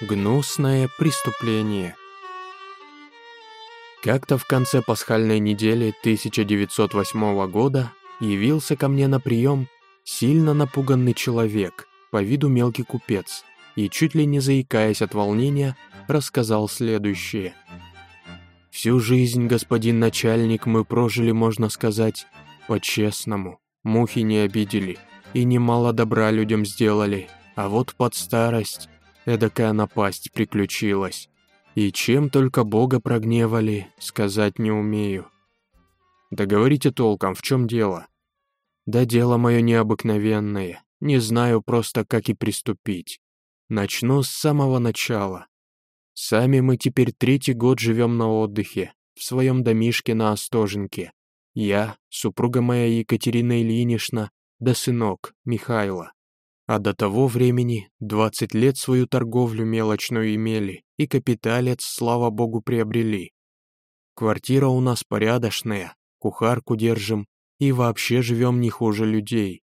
Гнусное преступление. Как-то в конце пасхальной недели 1908 года явился ко мне на прием сильно напуганный человек, по виду мелкий купец, и чуть ли не заикаясь от волнения, рассказал следующее. «Всю жизнь, господин начальник, мы прожили, можно сказать, по-честному. Мухи не обидели и немало добра людям сделали, а вот под старость эдакая напасть приключилась. И чем только Бога прогневали, сказать не умею. Да говорите толком, в чем дело? Да дело мое необыкновенное, не знаю просто, как и приступить. Начну с самого начала. Сами мы теперь третий год живем на отдыхе, в своем домишке на Остоженке. Я, супруга моя Екатерина Ильинична, да сынок, Михайло. А до того времени 20 лет свою торговлю мелочную имели и капиталец, слава богу, приобрели. Квартира у нас порядочная, кухарку держим и вообще живем не хуже людей.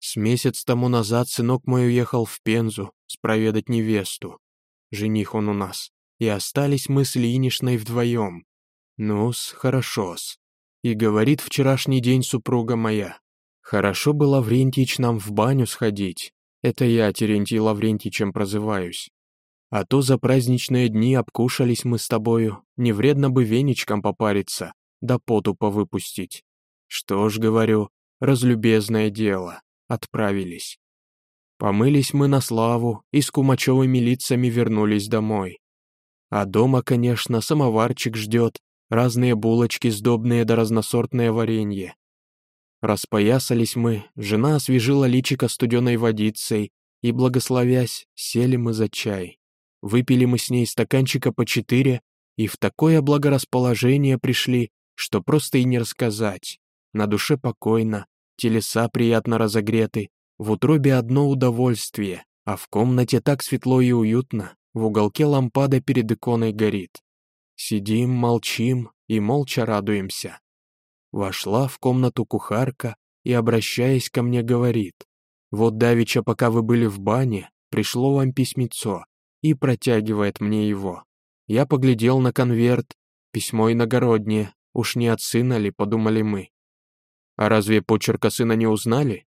С месяц тому назад сынок мой уехал в Пензу спроведать невесту. Жених он у нас. И остались мы с Линишной вдвоем. Ну-с, хорошо-с. И говорит вчерашний день супруга моя, Хорошо бы, Лаврентич, нам в баню сходить. Это я Терентий Лаврентичем прозываюсь. А то за праздничные дни обкушались мы с тобою, не вредно бы веничком попариться, да поту повыпустить. Что ж, говорю, разлюбезное дело, отправились. Помылись мы на славу и с кумачевыми лицами вернулись домой. А дома, конечно, самоварчик ждет, разные булочки сдобные да разносортное варенье. Распоясались мы, жена освежила личико студеной водицей, и, благословясь, сели мы за чай. Выпили мы с ней стаканчика по четыре, и в такое благорасположение пришли, что просто и не рассказать. На душе покойно, телеса приятно разогреты, в утробе одно удовольствие, а в комнате так светло и уютно, в уголке лампада перед иконой горит. Сидим, молчим и молча радуемся. Вошла в комнату кухарка и, обращаясь ко мне, говорит, «Вот давеча, пока вы были в бане, пришло вам письмецо» и протягивает мне его. Я поглядел на конверт, письмо иногороднее, уж не от сына ли, подумали мы. А разве почерка сына не узнали?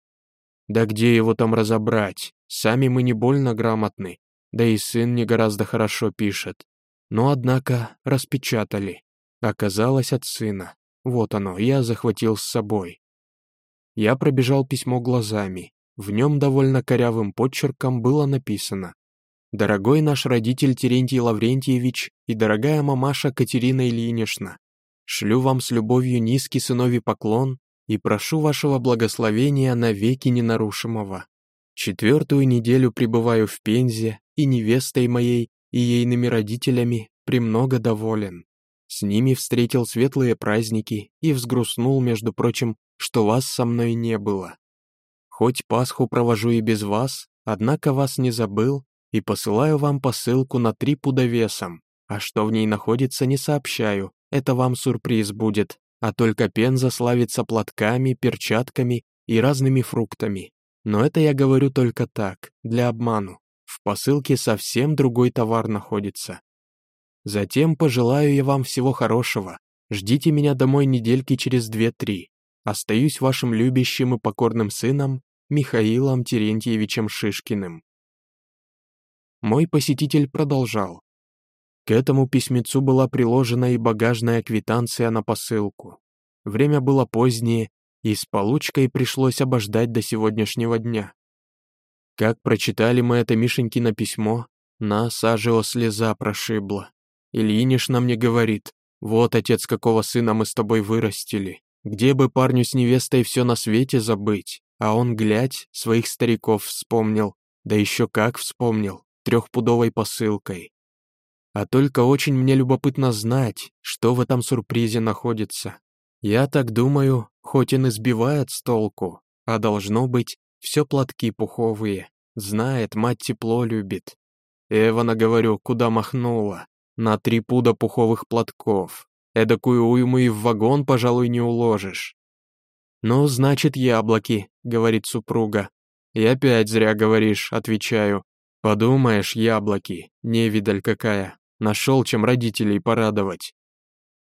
Да где его там разобрать? Сами мы не больно грамотны, да и сын не гораздо хорошо пишет. Но, однако, распечатали. Оказалось от сына. Вот оно, я захватил с собой. Я пробежал письмо глазами. В нем довольно корявым подчерком было написано «Дорогой наш родитель Терентий Лаврентьевич и дорогая мамаша Катерина Ильинична, шлю вам с любовью низкий сыновий поклон и прошу вашего благословения на веки ненарушимого. Четвертую неделю пребываю в Пензе, и невестой моей, и ейными родителями премного доволен. С ними встретил светлые праздники и взгрустнул, между прочим, что вас со мной не было. Хоть Пасху провожу и без вас, однако вас не забыл и посылаю вам посылку на три пуда весом, а что в ней находится, не сообщаю, это вам сюрприз будет, а только Пенза славится платками, перчатками и разными фруктами. Но это я говорю только так, для обману. В посылке совсем другой товар находится. Затем пожелаю я вам всего хорошего. Ждите меня домой недельки через две-три. Остаюсь вашим любящим и покорным сыном Михаилом Терентьевичем Шишкиным. Мой посетитель продолжал. К этому письмецу была приложена и багажная квитанция на посылку. Время было позднее, и с получкой пришлось обождать до сегодняшнего дня. Как прочитали мы это Мишенькино письмо, нас ажио слеза прошибла. Ильинишна мне говорит, вот отец какого сына мы с тобой вырастили. Где бы парню с невестой все на свете забыть? А он, глядь, своих стариков вспомнил. Да еще как вспомнил, трехпудовой посылкой. А только очень мне любопытно знать, что в этом сюрпризе находится. Я так думаю, хоть он избивает с толку, а должно быть, все платки пуховые. Знает, мать тепло любит. Эвана, говорю, куда махнула на три пуда пуховых платков. Эдакую уйму и в вагон, пожалуй, не уложишь. «Ну, значит, яблоки», — говорит супруга. «И опять зря говоришь», — отвечаю. Подумаешь, яблоки, невидаль какая, нашел чем родителей порадовать.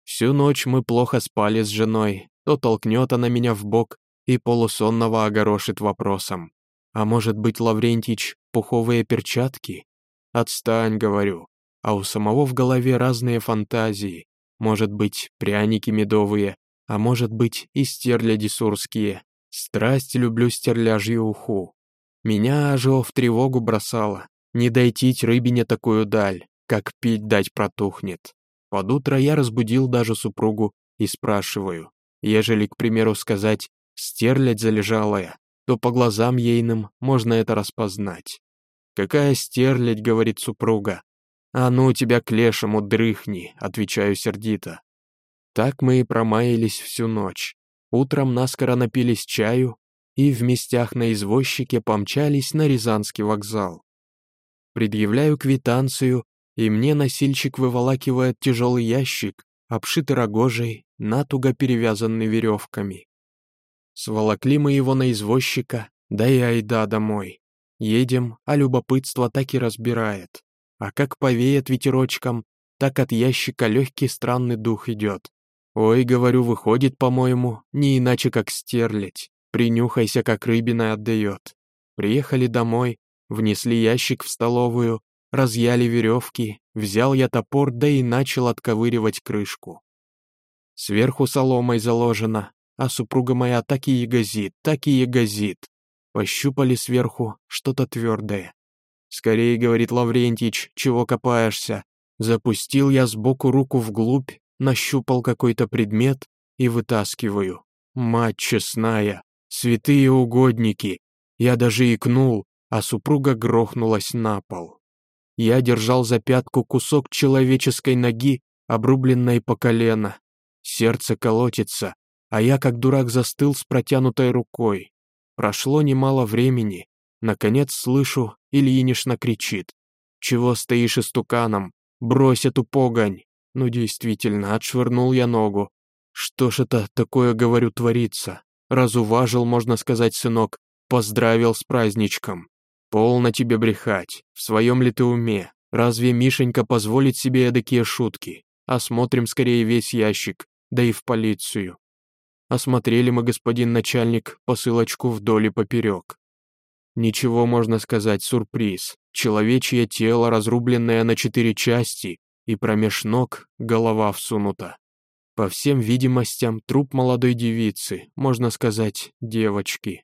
Всю ночь мы плохо спали с женой, то толкнет она меня в бок и полусонного огорошит вопросом. А может быть, Лаврентич, пуховые перчатки? Отстань, говорю. А у самого в голове разные фантазии. Может быть, пряники медовые, а может быть, и стерляди сурские. Страсть люблю стерляжью уху. Меня аж в тревогу бросало. Не дойтить рыбине такую даль, как пить дать протухнет. Под утро я разбудил даже супругу и спрашиваю, ежели, к примеру, сказать «стерлядь залежалая», то по глазам ейным можно это распознать. «Какая стерлядь?» — говорит супруга. «А ну тебя к лешему дрыхни», — отвечаю сердито. Так мы и промаялись всю ночь. Утром наскоро напились чаю и в местях на извозчике помчались на Рязанский вокзал. Предъявляю квитанцию и мне носильщик выволакивает тяжелый ящик, обшитый рогожей, натуго перевязанный веревками. Сволокли мы его на извозчика, да и айда домой. Едем, а любопытство так и разбирает. А как повеет ветерочком, так от ящика легкий странный дух идет. Ой, говорю, выходит, по-моему, не иначе как стерлядь. Принюхайся, как рыбина отдает. Приехали домой, внесли ящик в столовую, разъяли веревки, взял я топор, да и начал отковыривать крышку. Сверху соломой заложено, а супруга моя так и ягозит, так и ягозит. Пощупали сверху что-то твердое. «Скорее, — говорит Лаврентич, — чего копаешься?» Запустил я сбоку руку вглубь, нащупал какой-то предмет и вытаскиваю. Мать честная, святые угодники. Я даже икнул, а супруга грохнулась на пол. Я держал за пятку кусок человеческой ноги, обрубленной по колено. Сердце колотится, а я как дурак застыл с протянутой рукой. Прошло немало времени. Наконец слышу, Ильинишна кричит. «Чего стоишь истуканом? Брось эту погонь!» Ну действительно, отшвырнул я ногу. Что ж это такое, говорю, творится? Разуважил, можно сказать, сынок, поздравил с праздничком. «Полно тебе брехать. В своем ли ты уме? Разве Мишенька позволит себе эдакие шутки? Осмотрим скорее весь ящик, да и в полицию». Осмотрели мы, господин начальник, посылочку вдоль и поперек. Ничего можно сказать, сюрприз. Человечье тело, разрубленное на четыре части, и промеж ног голова всунута. По всем видимостям, труп молодой девицы, можно сказать, девочки.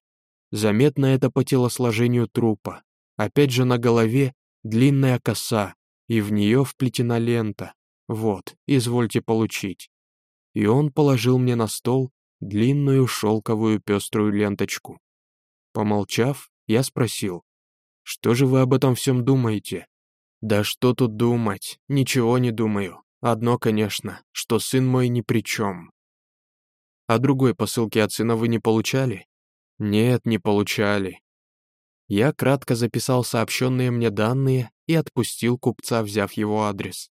Заметно это по телосложению трупа. Опять же на голове длинная коса, и в нее вплетена лента. Вот, извольте получить. И он положил мне на стол длинную шелковую пеструю ленточку. Помолчав, я спросил, «Что же вы об этом всем думаете?» «Да что тут думать? Ничего не думаю. Одно, конечно, что сын мой ни при чем». «А другой посылки от сына вы не получали?» Нет, не получали. Я кратко записал сообщенные мне данные и отпустил купца, взяв его адрес.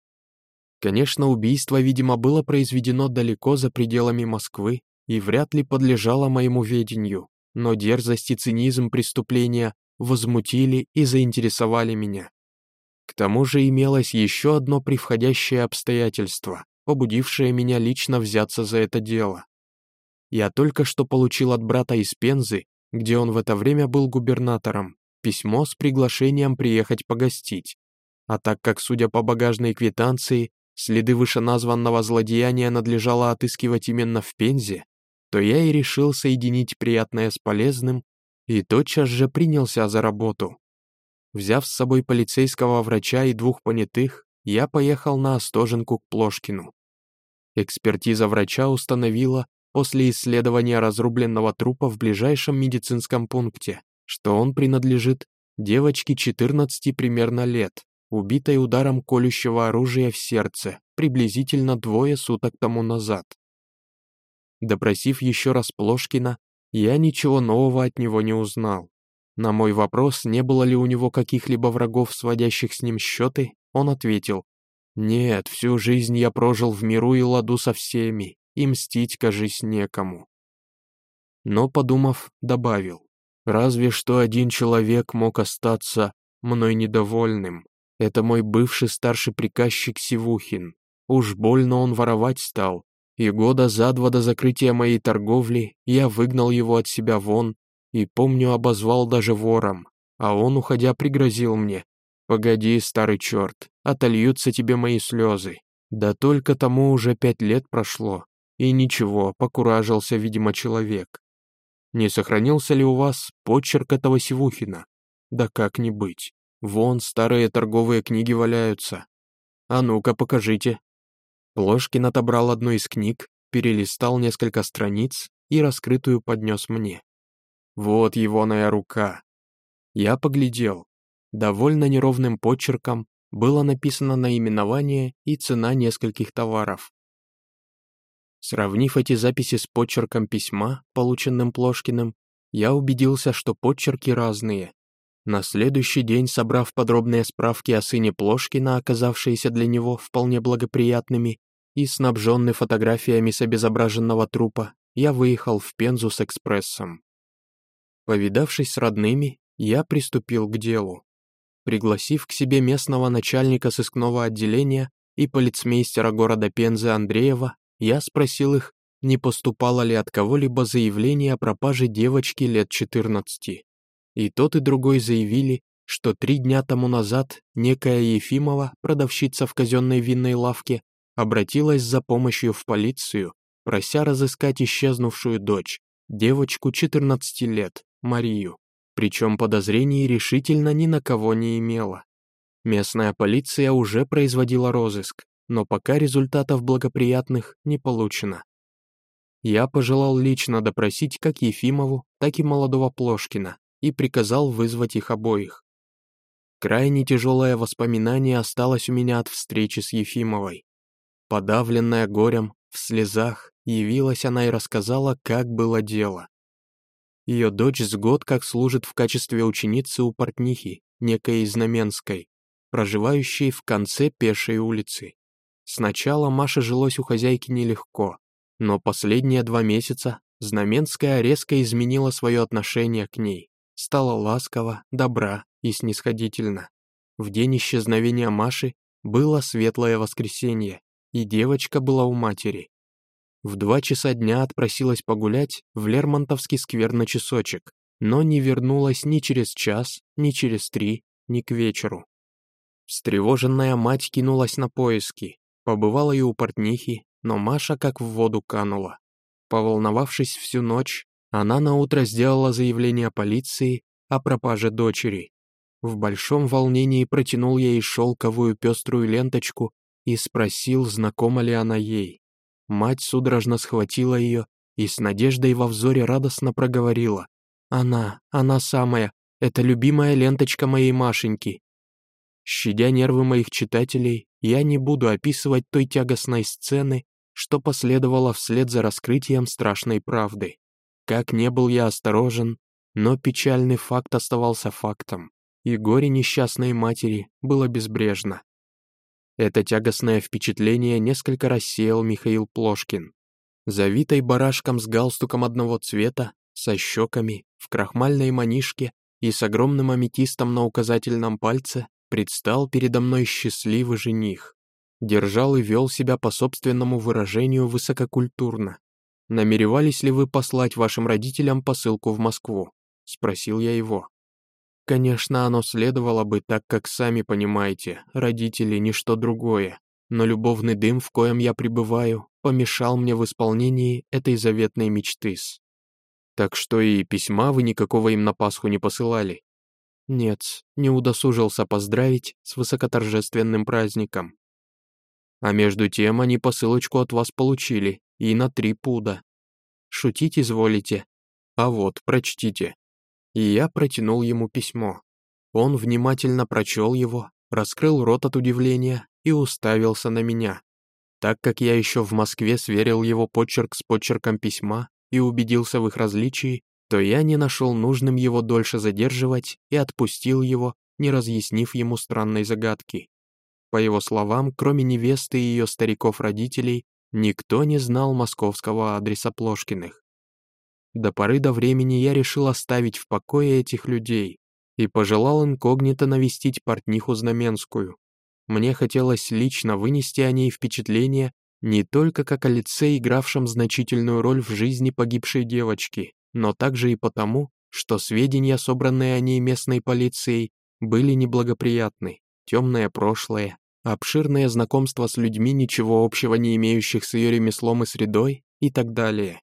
Конечно, убийство, видимо, было произведено далеко за пределами Москвы и вряд ли подлежало моему ведению, но дерзость и цинизм преступления возмутили и заинтересовали меня. К тому же имелось еще одно превходящее обстоятельство, побудившее меня лично взяться за это дело. Я только что получил от брата из Пензы, где он в это время был губернатором, письмо с приглашением приехать погостить. А так как, судя по багажной квитанции, следы вышеназванного злодеяния надлежало отыскивать именно в Пензе, то я и решил соединить приятное с полезным и тотчас же принялся за работу. Взяв с собой полицейского врача и двух понятых, я поехал на Остоженку к Плошкину. Экспертиза врача установила, после исследования разрубленного трупа в ближайшем медицинском пункте, что он принадлежит девочке 14 примерно лет, убитой ударом колющего оружия в сердце приблизительно двое суток тому назад. Допросив еще раз Плошкина, я ничего нового от него не узнал. На мой вопрос, не было ли у него каких-либо врагов, сводящих с ним счеты, он ответил, «Нет, всю жизнь я прожил в миру и ладу со всеми, и мстить, кажись, некому. Но, подумав, добавил, разве что один человек мог остаться мной недовольным. Это мой бывший старший приказчик Сивухин. Уж больно он воровать стал, и года за два до закрытия моей торговли я выгнал его от себя вон и, помню, обозвал даже вором, а он, уходя, пригрозил мне. «Погоди, старый черт, отольются тебе мои слезы». Да только тому уже пять лет прошло, и ничего, покуражился, видимо, человек. Не сохранился ли у вас почерк этого Сивухина? Да как не быть. Вон старые торговые книги валяются. А ну-ка, покажите. Плошкин отобрал одну из книг, перелистал несколько страниц и раскрытую поднес мне. Вот егоная рука. Я поглядел. Довольно неровным почерком было написано наименование и цена нескольких товаров. Сравнив эти записи с почерком письма, полученным Плошкиным, я убедился, что почерки разные. На следующий день, собрав подробные справки о сыне Плошкина, оказавшиеся для него вполне благоприятными, и снабженный фотографиями с обезображенного трупа, я выехал в Пензу с экспрессом. Повидавшись с родными, я приступил к делу. Пригласив к себе местного начальника сыскного отделения и полицмейстера города Пензы Андреева, я спросил их, не поступало ли от кого-либо заявление о пропаже девочки лет 14. И тот и другой заявили, что три дня тому назад некая Ефимова, продавщица в казенной винной лавке, обратилась за помощью в полицию, прося разыскать исчезнувшую дочь, девочку 14 лет, Марию. Причем подозрений решительно ни на кого не имела. Местная полиция уже производила розыск, но пока результатов благоприятных не получено. Я пожелал лично допросить как Ефимову, так и молодого Плошкина и приказал вызвать их обоих. Крайне тяжелое воспоминание осталось у меня от встречи с Ефимовой. Подавленная горем, в слезах, явилась она и рассказала, как было дело. Ее дочь с год как служит в качестве ученицы у портнихи, некой Знаменской, проживающей в конце пешей улицы. Сначала Маше жилось у хозяйки нелегко, но последние два месяца Знаменская резко изменила свое отношение к ней, стала ласкова, добра и снисходительна. В день исчезновения Маши было светлое воскресенье, и девочка была у матери. В два часа дня отпросилась погулять в Лермонтовский сквер на часочек, но не вернулась ни через час, ни через три, ни к вечеру. Встревоженная мать кинулась на поиски, Побывала и у портнихи, но Маша как в воду канула. Поволновавшись всю ночь, она наутро сделала заявление полиции о пропаже дочери. В большом волнении протянул ей шелковую пеструю ленточку и спросил, знакома ли она ей. Мать судорожно схватила ее и с надеждой во взоре радостно проговорила. «Она, она самая, это любимая ленточка моей Машеньки». Щадя нервы моих читателей, я не буду описывать той тягостной сцены, что последовало вслед за раскрытием страшной правды. Как не был я осторожен, но печальный факт оставался фактом, и горе несчастной матери было безбрежно. Это тягостное впечатление несколько рассеял Михаил Плошкин. Завитой барашком с галстуком одного цвета, со щеками, в крахмальной манишке и с огромным аметистом на указательном пальце, предстал передо мной счастливый жених. Держал и вел себя по собственному выражению высококультурно. «Намеревались ли вы послать вашим родителям посылку в Москву?» — спросил я его. Конечно, оно следовало бы, так как, сами понимаете, родители — ничто другое, но любовный дым, в коем я пребываю, помешал мне в исполнении этой заветной мечты. Так что и письма вы никакого им на Пасху не посылали. Нет, не удосужился поздравить с высокоторжественным праздником. А между тем они посылочку от вас получили, и на три пуда. Шутить изволите? А вот, прочтите. И я протянул ему письмо. Он внимательно прочел его, раскрыл рот от удивления и уставился на меня. Так как я еще в Москве сверил его почерк с почерком письма и убедился в их различии, то я не нашел нужным его дольше задерживать и отпустил его, не разъяснив ему странной загадки. По его словам, кроме невесты и ее стариков-родителей, никто не знал московского адреса Плошкиных. До поры до времени я решил оставить в покое этих людей, и пожелал инкогнито навестить портниху Знаменскую. Мне хотелось лично вынести о ней впечатление не только как о лице, игравшем значительную роль в жизни погибшей девочки, но также и потому, что сведения, собранные о ней местной полицией, были неблагоприятны, темное прошлое, обширное знакомство с людьми, ничего общего не имеющих с ее ремеслом и средой и так далее.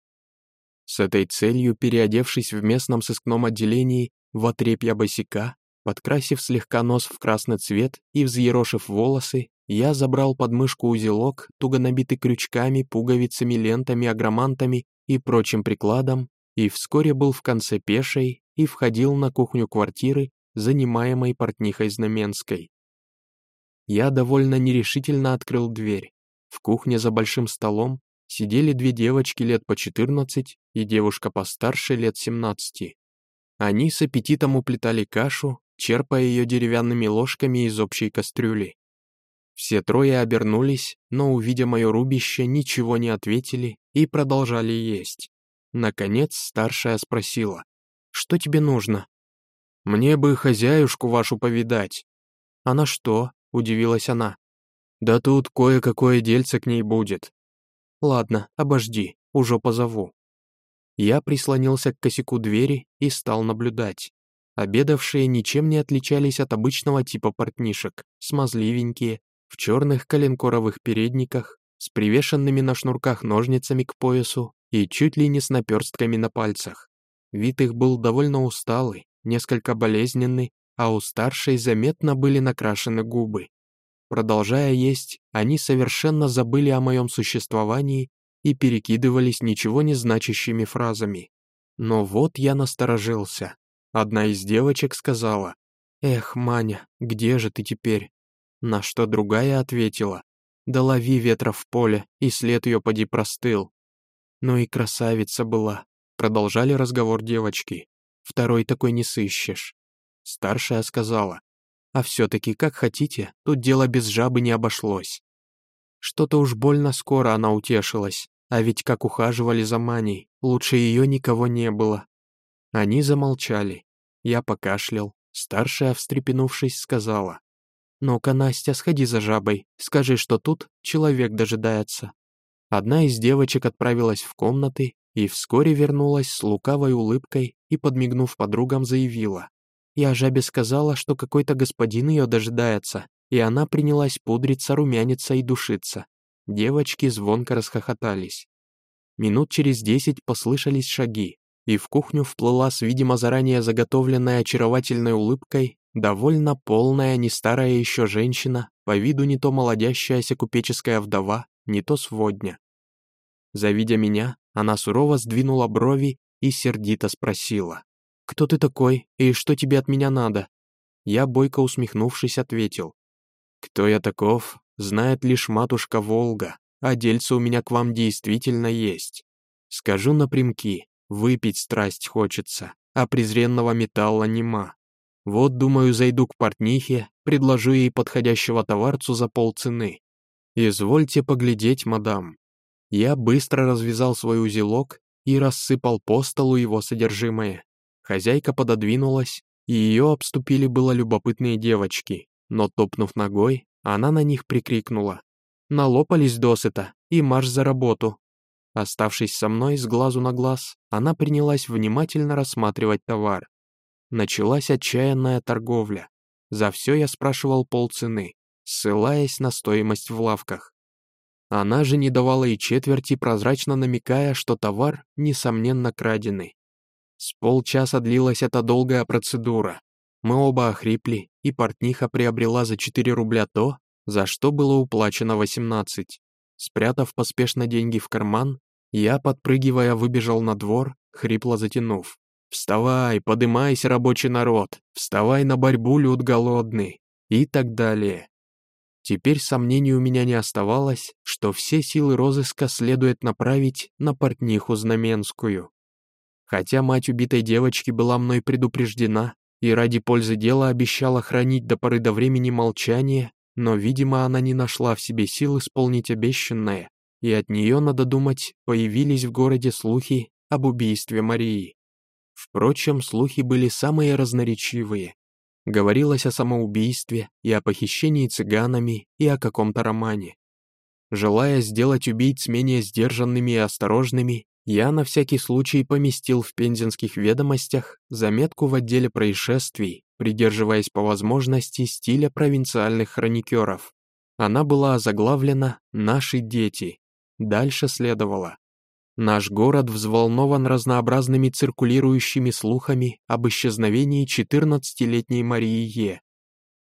С этой целью, переодевшись в местном сыскном отделении в отрепья босика, подкрасив слегка нос в красный цвет и взъерошив волосы, я забрал под мышку узелок, туго набитый крючками, пуговицами, лентами, агромантами и прочим прикладом, и вскоре был в конце пешей и входил на кухню квартиры, занимаемой портнихой Знаменской. Я довольно нерешительно открыл дверь. В кухне за большим столом сидели две девочки лет по 14 и девушка постарше лет 17. Они с аппетитом уплетали кашу, черпая ее деревянными ложками из общей кастрюли. Все трое обернулись, но, увидя мое рубище, ничего не ответили и продолжали есть. Наконец старшая спросила, «Что тебе нужно?» «Мне бы хозяюшку вашу повидать». «Она что?» — удивилась она. «Да тут кое-какое дельце к ней будет». «Ладно, обожди, уже позову». Я прислонился к косяку двери и стал наблюдать. Обедавшие ничем не отличались от обычного типа портнишек, смазливенькие, в черных коленкоровых передниках, с привешенными на шнурках ножницами к поясу и чуть ли не с наперстками на пальцах. Вид их был довольно усталый, несколько болезненный, а у старшей заметно были накрашены губы. Продолжая есть, они совершенно забыли о моем существовании и перекидывались ничего не значащими фразами. Но вот я насторожился. Одна из девочек сказала, «Эх, Маня, где же ты теперь?» На что другая ответила, «Да лови ветра в поле, и след ее поди простыл». Ну и красавица была. Продолжали разговор девочки. Второй такой не сыщешь. Старшая сказала, а все-таки, как хотите, тут дело без жабы не обошлось. Что-то уж больно скоро она утешилась, а ведь как ухаживали за Маней, лучше ее никого не было. Они замолчали. Я покашлял. Старшая, встрепенувшись, сказала, «Ну-ка, Настя, сходи за жабой, скажи, что тут человек дожидается». Одна из девочек отправилась в комнаты и вскоре вернулась с лукавой улыбкой и, подмигнув подругам, заявила. «Я жабе сказала, что какой-то господин ее дожидается, и она принялась пудриться, румяниться и душиться». Девочки звонко расхохотались. Минут через десять послышались шаги, и в кухню вплыла с, видимо, заранее заготовленной очаровательной улыбкой довольно полная, не старая еще женщина, по виду не то молодящаяся купеческая вдова, не то сводня. Завидя меня, она сурово сдвинула брови и сердито спросила. «Кто ты такой и что тебе от меня надо?» Я, бойко усмехнувшись, ответил. «Кто я таков, знает лишь матушка Волга, а дельце у меня к вам действительно есть. Скажу напрямки, выпить страсть хочется, а презренного металла нема. Вот, думаю, зайду к портнихе, предложу ей подходящего товарцу за полцены. Извольте поглядеть, мадам, я быстро развязал свой узелок и рассыпал по столу его содержимое. Хозяйка пододвинулась, и ее обступили было любопытные девочки, но, топнув ногой, она на них прикрикнула. Налопались досыта, и марш за работу. Оставшись со мной с глазу на глаз, она принялась внимательно рассматривать товар. Началась отчаянная торговля. За все я спрашивал полцены, ссылаясь на стоимость в лавках. Она же не давала и четверти, прозрачно намекая, что товар, несомненно, краденый. С полчаса длилась эта долгая процедура. Мы оба охрипли, и портниха приобрела за 4 рубля то, за что было уплачено 18. Спрятав поспешно деньги в карман, я, подпрыгивая, выбежал на двор, хрипло затянув. «Вставай, подымайся, рабочий народ! Вставай на борьбу, люд голодный!» И так далее. Теперь сомнений у меня не оставалось, что все силы розыска следует направить на портниху Знаменскую. Хотя мать убитой девочки была мной предупреждена и ради пользы дела обещала хранить до поры до времени молчание, но, видимо, она не нашла в себе сил исполнить обещанное, и от нее, надо думать, появились в городе слухи об убийстве Марии. Впрочем, слухи были самые разноречивые. Говорилось о самоубийстве и о похищении цыганами и о каком-то романе. Желая сделать убийц менее сдержанными и осторожными, я на всякий случай поместил в пензенских ведомостях заметку в отделе происшествий, придерживаясь по возможности стиля провинциальных хроникеров. Она была озаглавлена «Наши дети». Дальше следовало. Наш город взволнован разнообразными циркулирующими слухами об исчезновении 14-летней Марии Е.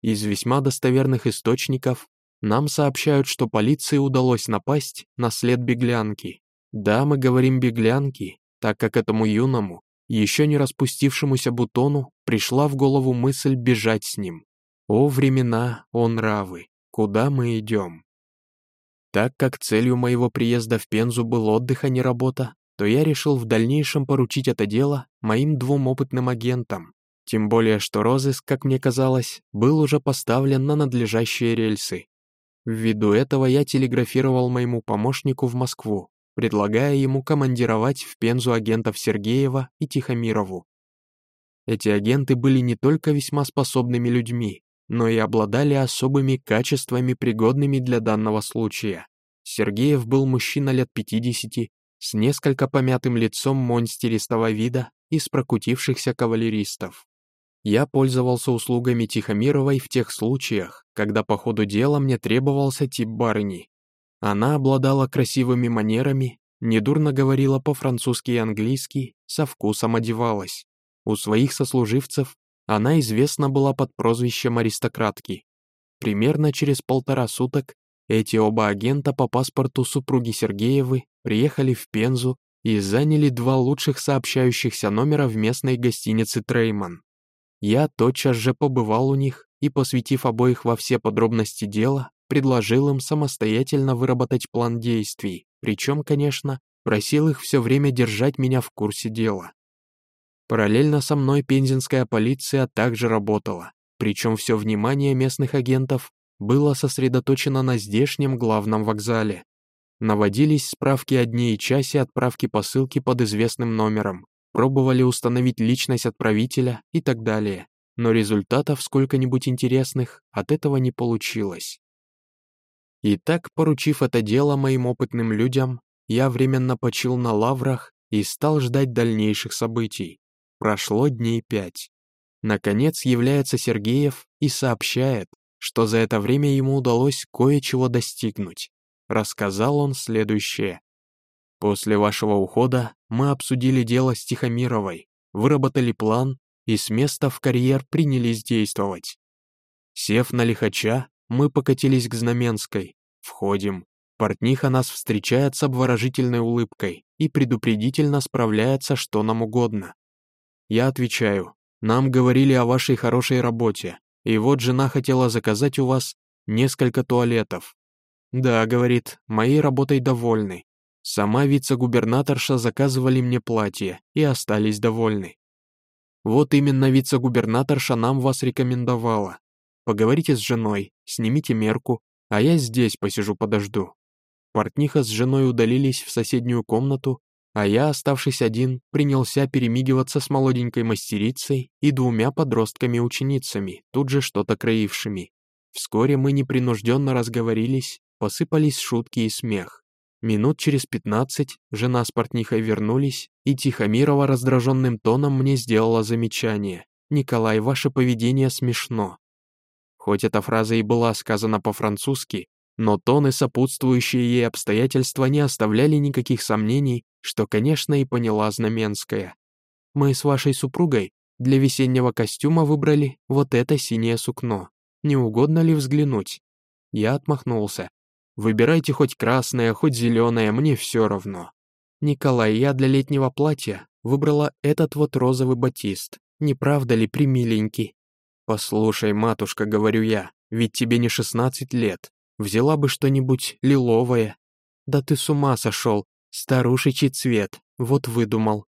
Из весьма достоверных источников нам сообщают, что полиции удалось напасть на след беглянки. Да, мы говорим беглянки, так как этому юному, еще не распустившемуся бутону, пришла в голову мысль бежать с ним. О времена, о нравы, куда мы идем? Так как целью моего приезда в Пензу был отдых, а не работа, то я решил в дальнейшем поручить это дело моим двум опытным агентам, тем более что розыск, как мне казалось, был уже поставлен на надлежащие рельсы. Ввиду этого я телеграфировал моему помощнику в Москву, предлагая ему командировать в Пензу агентов Сергеева и Тихомирову. Эти агенты были не только весьма способными людьми, но и обладали особыми качествами, пригодными для данного случая. Сергеев был мужчина лет 50, с несколько помятым лицом монстеристого вида из прокутившихся кавалеристов. Я пользовался услугами Тихомировой в тех случаях, когда по ходу дела мне требовался тип барыни. Она обладала красивыми манерами, недурно говорила по-французски и английски, со вкусом одевалась. У своих сослуживцев она известна была под прозвищем аристократки. Примерно через полтора суток эти оба агента по паспорту супруги Сергеевы приехали в Пензу и заняли два лучших сообщающихся номера в местной гостинице «Трейман». Я тотчас же побывал у них и, посвятив обоих во все подробности дела, предложил им самостоятельно выработать план действий, причем, конечно, просил их все время держать меня в курсе дела. Параллельно со мной пензенская полиция также работала, причем все внимание местных агентов было сосредоточено на здешнем главном вокзале. Наводились справки о дне и часе отправки посылки под известным номером, пробовали установить личность отправителя и так далее, но результатов сколько-нибудь интересных от этого не получилось. Итак, поручив это дело моим опытным людям, я временно почил на лаврах и стал ждать дальнейших событий. Прошло дней пять. Наконец является Сергеев и сообщает, что за это время ему удалось кое-чего достигнуть. Рассказал он следующее. «После вашего ухода мы обсудили дело с Тихомировой, выработали план и с места в карьер принялись действовать. Сев на лихача, мы покатились к Знаменской, входим. Портниха нас встречает с обворожительной улыбкой и предупредительно справляется, что нам угодно. Я отвечаю, нам говорили о вашей хорошей работе, и вот жена хотела заказать у вас несколько туалетов. Да, говорит, моей работой довольны. Сама вице-губернаторша заказывали мне платье и остались довольны. Вот именно вице-губернаторша нам вас рекомендовала. Поговорите с женой, снимите мерку, а я здесь посижу подожду. Портниха с женой удалились в соседнюю комнату, а я, оставшись один, принялся перемигиваться с молоденькой мастерицей и двумя подростками-ученицами, тут же что-то краившими. Вскоре мы непринужденно разговорились, посыпались шутки и смех. Минут через пятнадцать жена с портнихой вернулись, и Тихомирова раздраженным тоном мне сделала замечание. «Николай, ваше поведение смешно». Хоть эта фраза и была сказана по-французски, но тон и сопутствующие ей обстоятельства не оставляли никаких сомнений, что, конечно, и поняла Знаменская. «Мы с вашей супругой для весеннего костюма выбрали вот это синее сукно. Не угодно ли взглянуть?» Я отмахнулся. «Выбирайте хоть красное, хоть зеленое, мне все равно». «Николай, я для летнего платья выбрала этот вот розовый батист. Не правда ли, примиленький?» «Послушай, матушка, — говорю я, — ведь тебе не шестнадцать лет. Взяла бы что-нибудь лиловое. Да ты с ума сошел, старушечий цвет, вот выдумал.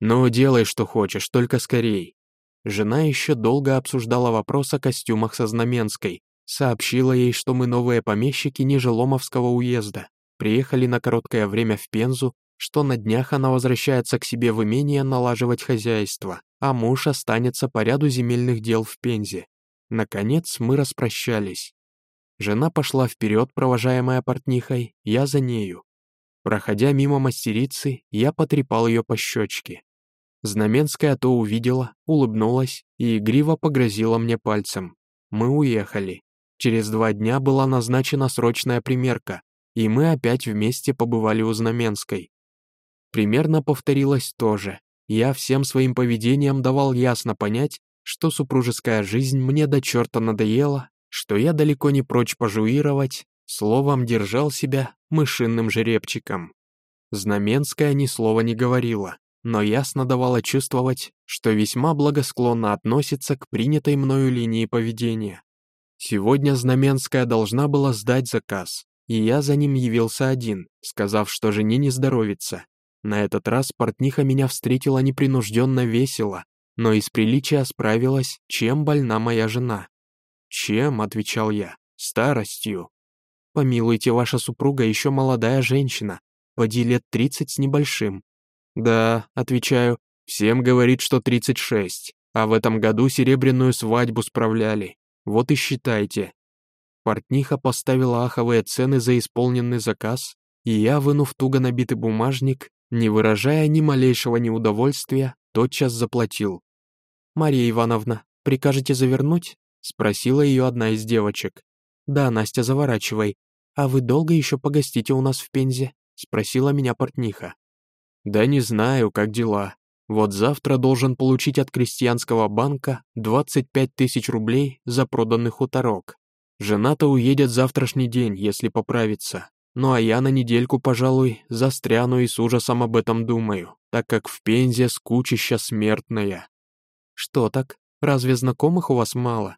Ну, делай, что хочешь, только скорей. Жена еще долго обсуждала вопрос о костюмах со Знаменской, сообщила ей, что мы новые помещики Нижеломовского уезда, приехали на короткое время в Пензу что на днях она возвращается к себе в имение налаживать хозяйство, а муж останется по ряду земельных дел в Пензе. Наконец мы распрощались. Жена пошла вперед, провожаемая портнихой, я за нею. Проходя мимо мастерицы, я потрепал ее по щечке. Знаменская то увидела, улыбнулась и игриво погрозила мне пальцем. Мы уехали. Через два дня была назначена срочная примерка, и мы опять вместе побывали у Знаменской. Примерно повторилось то же. Я всем своим поведением давал ясно понять, что супружеская жизнь мне до черта надоела, что я далеко не прочь пожуировать, словом держал себя мышиным жеребчиком. Знаменская ни слова не говорила, но ясно давала чувствовать, что весьма благосклонно относится к принятой мною линии поведения. Сегодня Знаменская должна была сдать заказ, и я за ним явился один, сказав, что жене не здоровится. На этот раз портниха меня встретила непринужденно весело, но из приличия справилась, чем больна моя жена. «Чем?» — отвечал я. «Старостью». «Помилуйте, ваша супруга еще молодая женщина, поди лет тридцать с небольшим». «Да», — отвечаю, — «всем говорит, что тридцать шесть, а в этом году серебряную свадьбу справляли. Вот и считайте». Портниха поставила аховые цены за исполненный заказ, и я, вынув туго набитый бумажник, не выражая ни малейшего неудовольствия, тотчас заплатил. «Мария Ивановна, прикажете завернуть?» — спросила ее одна из девочек. «Да, Настя, заворачивай. А вы долго еще погостите у нас в Пензе?» — спросила меня портниха. «Да не знаю, как дела. Вот завтра должен получить от крестьянского банка 25 тысяч рублей за проданный хуторок. Жена-то уедет завтрашний день, если поправится. Ну а я на недельку, пожалуй, застряну и с ужасом об этом думаю, так как в Пензе скучища смертная. Что так? Разве знакомых у вас мало?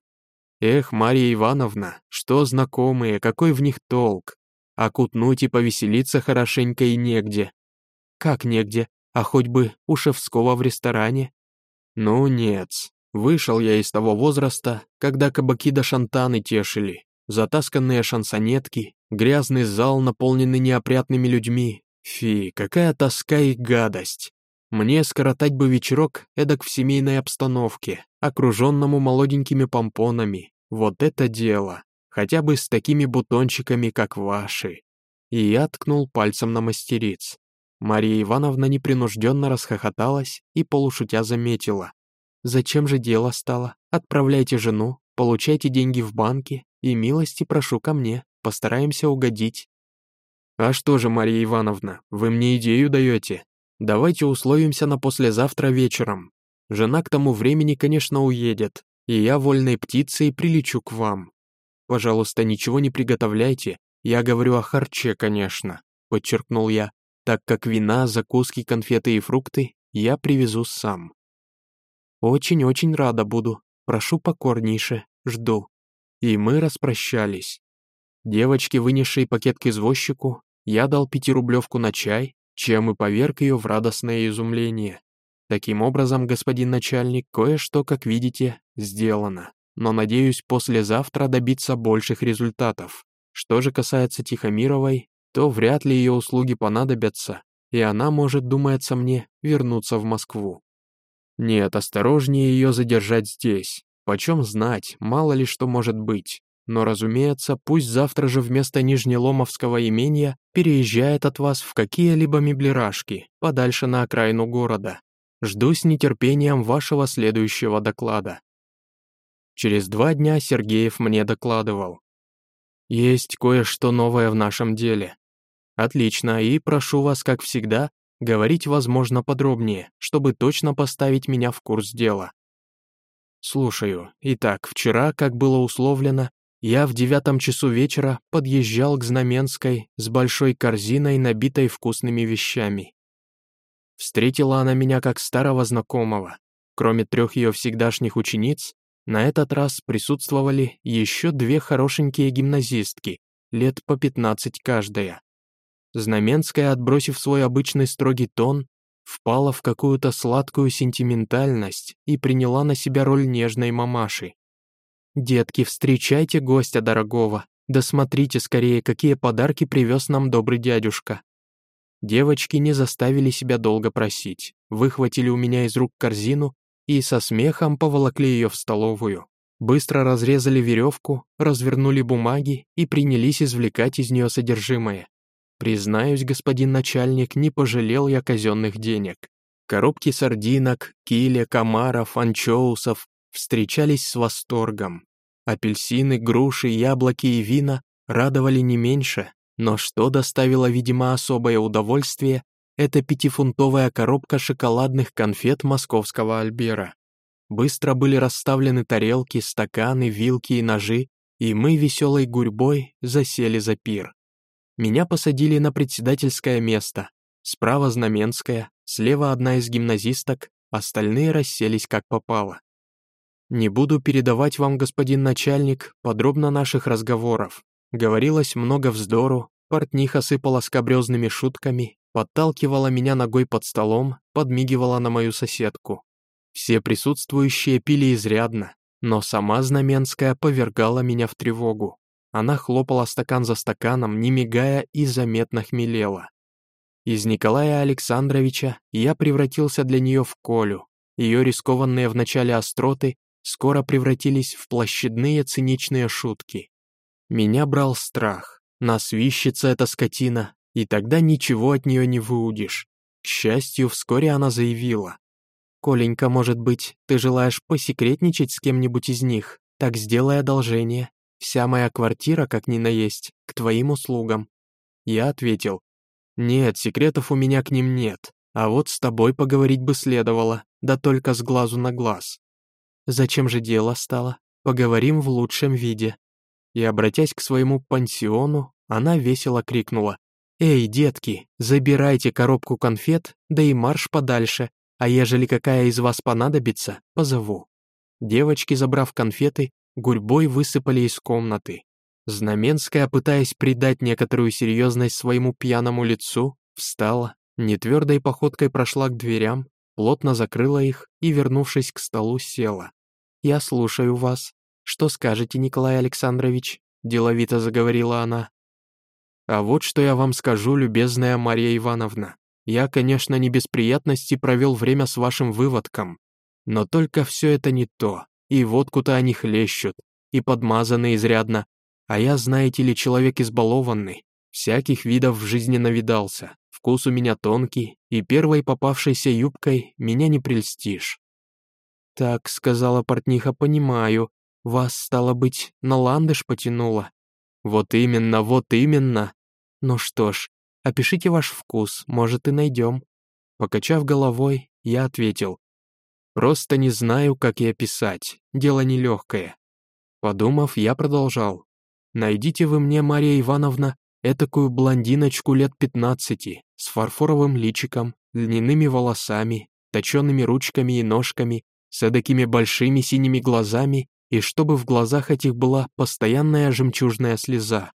Эх, Мария Ивановна, что знакомые, какой в них толк? Окутнуть и повеселиться хорошенько и негде. Как негде? А хоть бы у Шевского в ресторане? Ну нет, вышел я из того возраста, когда кабаки до шантаны тешили, затасканные шансонетки, грязный зал, наполненный неопрятными людьми. Фи, какая тоска и гадость. Мне скоротать бы вечерок эдак в семейной обстановке, окруженному молоденькими помпонами. Вот это дело. Хотя бы с такими бутончиками, как ваши. И я ткнул пальцем на мастериц. Мария Ивановна непринужденно расхохоталась и полушутя заметила. «Зачем же дело стало? Отправляйте жену, получайте деньги в банке и милости прошу ко мне, постараемся угодить». «А что же, Мария Ивановна, вы мне идею даете? Давайте условимся на послезавтра вечером. Жена к тому времени, конечно, уедет, и я вольной птицей прилечу к вам. Пожалуйста, ничего не приготовляйте, я говорю о харче, конечно», — подчеркнул я, так как вина, закуски, конфеты и фрукты я привезу сам. «Очень-очень рада буду. Прошу покорнейше. Жду». И мы распрощались. Девочке, вынесшей пакет к извозчику, я дал пятирублевку на чай, чем и поверг ее в радостное изумление. Таким образом, господин начальник, кое-что, как видите, сделано, но надеюсь послезавтра добиться больших результатов. Что же касается Тихомировой, то вряд ли ее услуги понадобятся, и она может, думается мне, вернуться в Москву. Нет, осторожнее ее задержать здесь. Почем знать, мало ли что может быть. Но, разумеется, пусть завтра же вместо Нижнеломовского имения переезжает от вас в какие-либо меблирашки, подальше на окраину города. Жду с нетерпением вашего следующего доклада. Через два дня Сергеев мне докладывал. Есть кое-что новое в нашем деле. Отлично, и прошу вас, как всегда, говорить, возможно, подробнее, чтобы точно поставить меня в курс дела. Слушаю. Итак, вчера, как было условлено, я в девятом часу вечера подъезжал к Знаменской с большой корзиной, набитой вкусными вещами. Встретила она меня как старого знакомого. Кроме трех ее всегдашних учениц, на этот раз присутствовали еще две хорошенькие гимназистки, лет по пятнадцать каждая. Знаменская, отбросив свой обычный строгий тон, впала в какую-то сладкую сентиментальность и приняла на себя роль нежной мамаши. «Детки, встречайте гостя дорогого, да смотрите скорее, какие подарки привез нам добрый дядюшка». Девочки не заставили себя долго просить, выхватили у меня из рук корзину и со смехом поволокли ее в столовую. Быстро разрезали веревку, развернули бумаги и принялись извлекать из нее содержимое. Признаюсь, господин начальник, не пожалел я казенных денег. Коробки сардинок, киля, комаров, анчоусов встречались с восторгом. Апельсины, груши, яблоки и вина радовали не меньше, но что доставило, видимо, особое удовольствие, это пятифунтовая коробка шоколадных конфет московского Альбера. Быстро были расставлены тарелки, стаканы, вилки и ножи, и мы веселой гурьбой засели за пир. Меня посадили на председательское место, справа знаменская, слева одна из гимназисток, остальные расселись как попало. Не буду передавать вам, господин начальник, подробно наших разговоров. Говорилось много вздору, портниха сыпала скобрезными шутками, подталкивала меня ногой под столом, подмигивала на мою соседку. Все присутствующие пили изрядно, но сама Знаменская повергала меня в тревогу. Она хлопала стакан за стаканом, не мигая и заметно хмелела. Из Николая Александровича я превратился для нее в Колю. Ее рискованные вначале остроты скоро превратились в площадные циничные шутки. Меня брал страх. Нас вищится эта скотина, и тогда ничего от нее не выудишь. К счастью, вскоре она заявила. «Коленька, может быть, ты желаешь посекретничать с кем-нибудь из них? Так сделай одолжение. Вся моя квартира, как ни наесть, к твоим услугам». Я ответил. «Нет, секретов у меня к ним нет, а вот с тобой поговорить бы следовало, да только с глазу на глаз». «Зачем же дело стало? Поговорим в лучшем виде». И, обратясь к своему пансиону, она весело крикнула. «Эй, детки, забирайте коробку конфет, да и марш подальше, а ежели какая из вас понадобится, позову». Девочки, забрав конфеты, гурьбой высыпали из комнаты. Знаменская, пытаясь придать некоторую серьезность своему пьяному лицу, встала, нетвердой походкой прошла к дверям, плотно закрыла их и, вернувшись к столу, села. «Я слушаю вас. Что скажете, Николай Александрович?» – деловито заговорила она. «А вот что я вам скажу, любезная Мария Ивановна. Я, конечно, не без приятностей провел время с вашим выводком, но только все это не то, и водку-то они хлещут, и подмазаны изрядно, а я, знаете ли, человек избалованный, всяких видов в жизни навидался, вкус у меня тонкий, и первой попавшейся юбкой меня не прельстишь». «Так», — сказала портниха, — «понимаю, вас, стало быть, на ландыш потянуло». «Вот именно, вот именно!» «Ну что ж, Опишите ваш вкус, может, и найдем». Покачав головой, я ответил. «Просто не знаю, как и описать, дело нелегкое». Подумав, я продолжал. «Найдите вы мне, Мария Ивановна, этакую блондиночку лет пятнадцати, с фарфоровым личиком, льняными волосами, точенными ручками и ножками, с эдакими большими синими глазами, и чтобы в глазах этих была постоянная жемчужная слеза.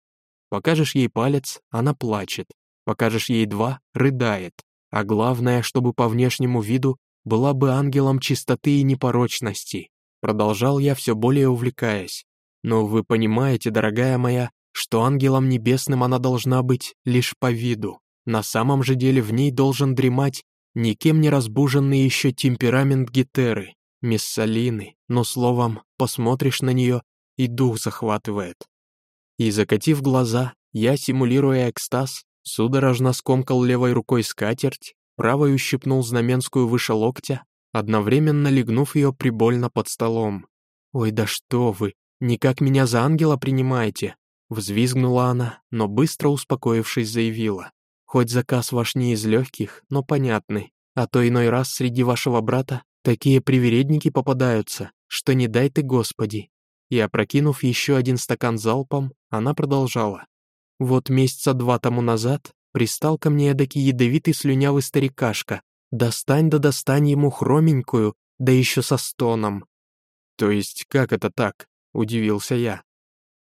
Покажешь ей палец, она плачет, Покажешь ей два — рыдает. А главное, чтобы по внешнему виду была бы ангелом чистоты и непорочности. Продолжал я все более увлекаясь. Но вы понимаете, дорогая моя, что ангелом небесным она должна быть лишь по виду. На самом же деле в ней должен дремать никем не разбуженный еще темперамент Гетеры, Миссалины, но словом, посмотришь на нее и дух захватывает. И закатив глаза, я, симулируя экстаз, Судорожно скомкал левой рукой скатерть, правой ущипнул знаменскую выше локтя, одновременно легнув ее прибольно под столом. «Ой, да что вы, никак меня за ангела принимаете!» Взвизгнула она, но быстро успокоившись заявила. «Хоть заказ ваш не из легких, но понятный, а то иной раз среди вашего брата такие привередники попадаются, что не дай ты, Господи!» И опрокинув еще один стакан залпом, она продолжала. Вот месяца два тому назад пристал ко мне эдакий ядовитый слюнявый старикашка. Достань да достань ему хроменькую, да еще со стоном. То есть как это так? Удивился я.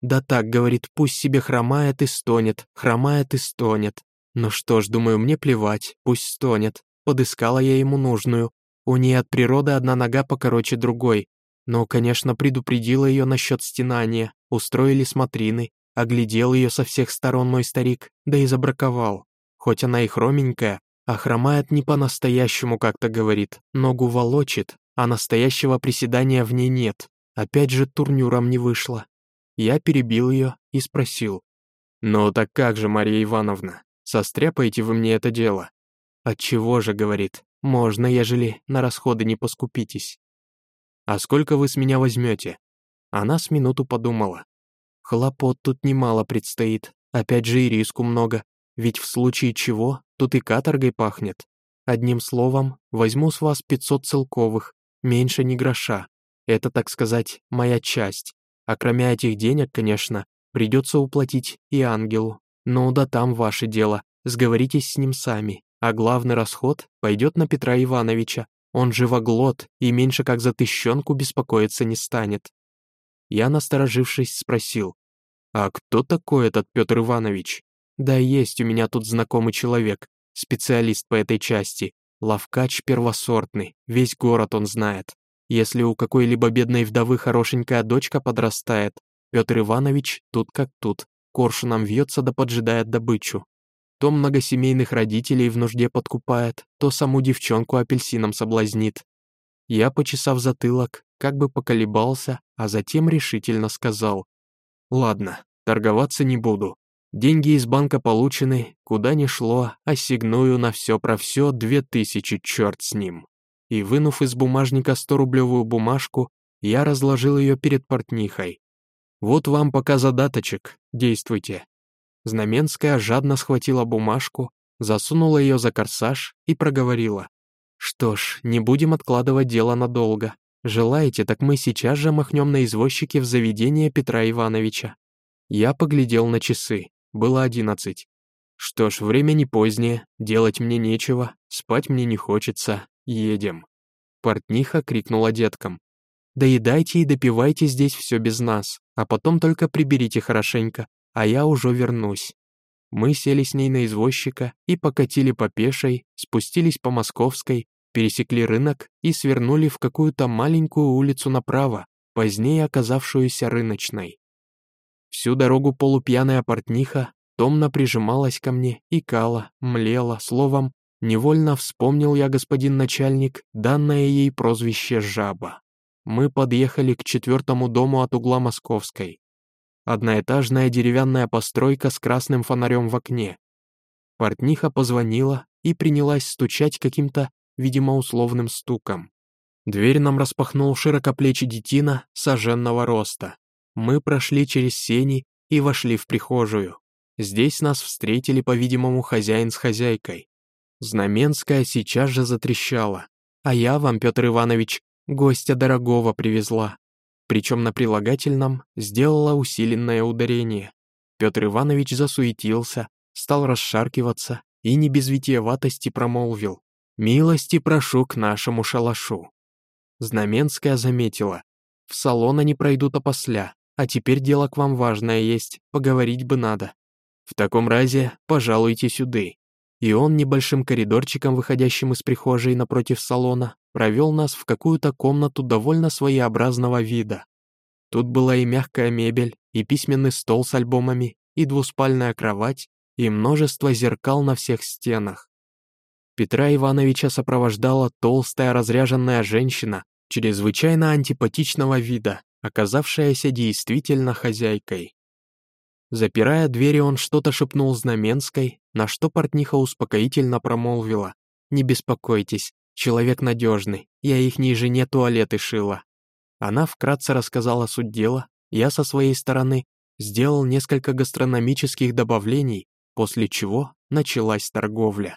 Да так, говорит, пусть себе хромает и стонет, хромает и стонет. Ну что ж, думаю, мне плевать, пусть стонет. Подыскала я ему нужную. У ней от природы одна нога покороче другой. Но, конечно, предупредила ее насчет стенания, устроили смотрины, Оглядел ее со всех сторон мой старик, да и забраковал. хоть она и хроменькая, а хромает не по-настоящему, как-то говорит, ногу волочит, а настоящего приседания в ней нет. Опять же турнюром не вышло. Я перебил ее и спросил. «Ну так как же, Мария Ивановна, состряпаете вы мне это дело?» «Отчего же, — говорит, — можно, ежели на расходы не поскупитесь». «А сколько вы с меня возьмете?» Она с минуту подумала. «Хлопот тут немало предстоит, опять же и риску много, ведь в случае чего тут и каторгой пахнет. Одним словом, возьму с вас 500 целковых, меньше ни гроша. Это, так сказать, моя часть. А кроме этих денег, конечно, придется уплатить и ангелу. Ну да там ваше дело, сговоритесь с ним сами. А главный расход пойдет на Петра Ивановича. Он живоглот и меньше как за тыщенку беспокоиться не станет. Я, насторожившись, спросил, «А кто такой этот Петр Иванович?» «Да есть у меня тут знакомый человек, специалист по этой части, лавкач первосортный, весь город он знает. Если у какой-либо бедной вдовы хорошенькая дочка подрастает, Петр Иванович тут как тут, коршуном вьется да поджидает добычу. То многосемейных родителей в нужде подкупает, то саму девчонку апельсином соблазнит. Я, почесав затылок, как бы поколебался, а затем решительно сказал. «Ладно, торговаться не буду. Деньги из банка получены, куда ни шло, ассигную на все про все две тысячи, черт с ним и, вынув из бумажника 100-рублевую бумажку, я разложил ее перед портнихой. «Вот вам пока задаточек, действуйте». Знаменская жадно схватила бумажку, засунула ее за корсаж и проговорила. «Что ж, не будем откладывать дело надолго. Желаете, так мы сейчас же махнем на извозчике в заведение Петра Ивановича». Я поглядел на часы. Было одиннадцать. Что ж, время не позднее, делать мне нечего, спать мне не хочется, едем». Портниха крикнула деткам. «Доедайте и допивайте здесь все без нас, а потом только приберите хорошенько, а я уже вернусь». Мы сели с ней на извозчика и покатили по пешей, спустились по Московской, пересекли рынок и свернули в какую-то маленькую улицу направо, позднее оказавшуюся рыночной. Всю дорогу полупьяная портниха томно прижималась ко мне, и кала, млела, словом, Невольно вспомнил я, господин начальник, данное ей прозвище «Жаба». Мы подъехали к четвертому дому от угла Московской. Одноэтажная деревянная постройка с красным фонарем в окне. Портниха позвонила и принялась стучать каким-то, видимо, условным стуком. Дверь нам распахнул широкоплечий детина соженного роста. Мы прошли через сени и вошли в прихожую. Здесь нас встретили, по-видимому, хозяин с хозяйкой. Знаменская сейчас же затрещала. А я вам, Петр Иванович, гостя дорогого привезла. Причем на прилагательном сделала усиленное ударение. Петр Иванович засуетился, стал расшаркиваться и не без витиеватости промолвил. «Милости прошу к нашему шалашу». Знаменская заметила. «В салон они пройдут опосля, а теперь дело к вам важное есть, поговорить бы надо. В таком разе пожалуйте сюды и он небольшим коридорчиком, выходящим из прихожей напротив салона, провел нас в какую-то комнату довольно своеобразного вида. Тут была и мягкая мебель, и письменный стол с альбомами, и двуспальная кровать, и множество зеркал на всех стенах. Петра Ивановича сопровождала толстая разряженная женщина, чрезвычайно антипатичного вида, оказавшаяся действительно хозяйкой. Запирая двери, он что-то шепнул Знаменской, на что портниха успокоительно промолвила. «Не беспокойтесь, человек надежный, я ихней жене туалеты шила». Она вкратце рассказала суть дела, я со своей стороны сделал несколько гастрономических добавлений, после чего началась торговля.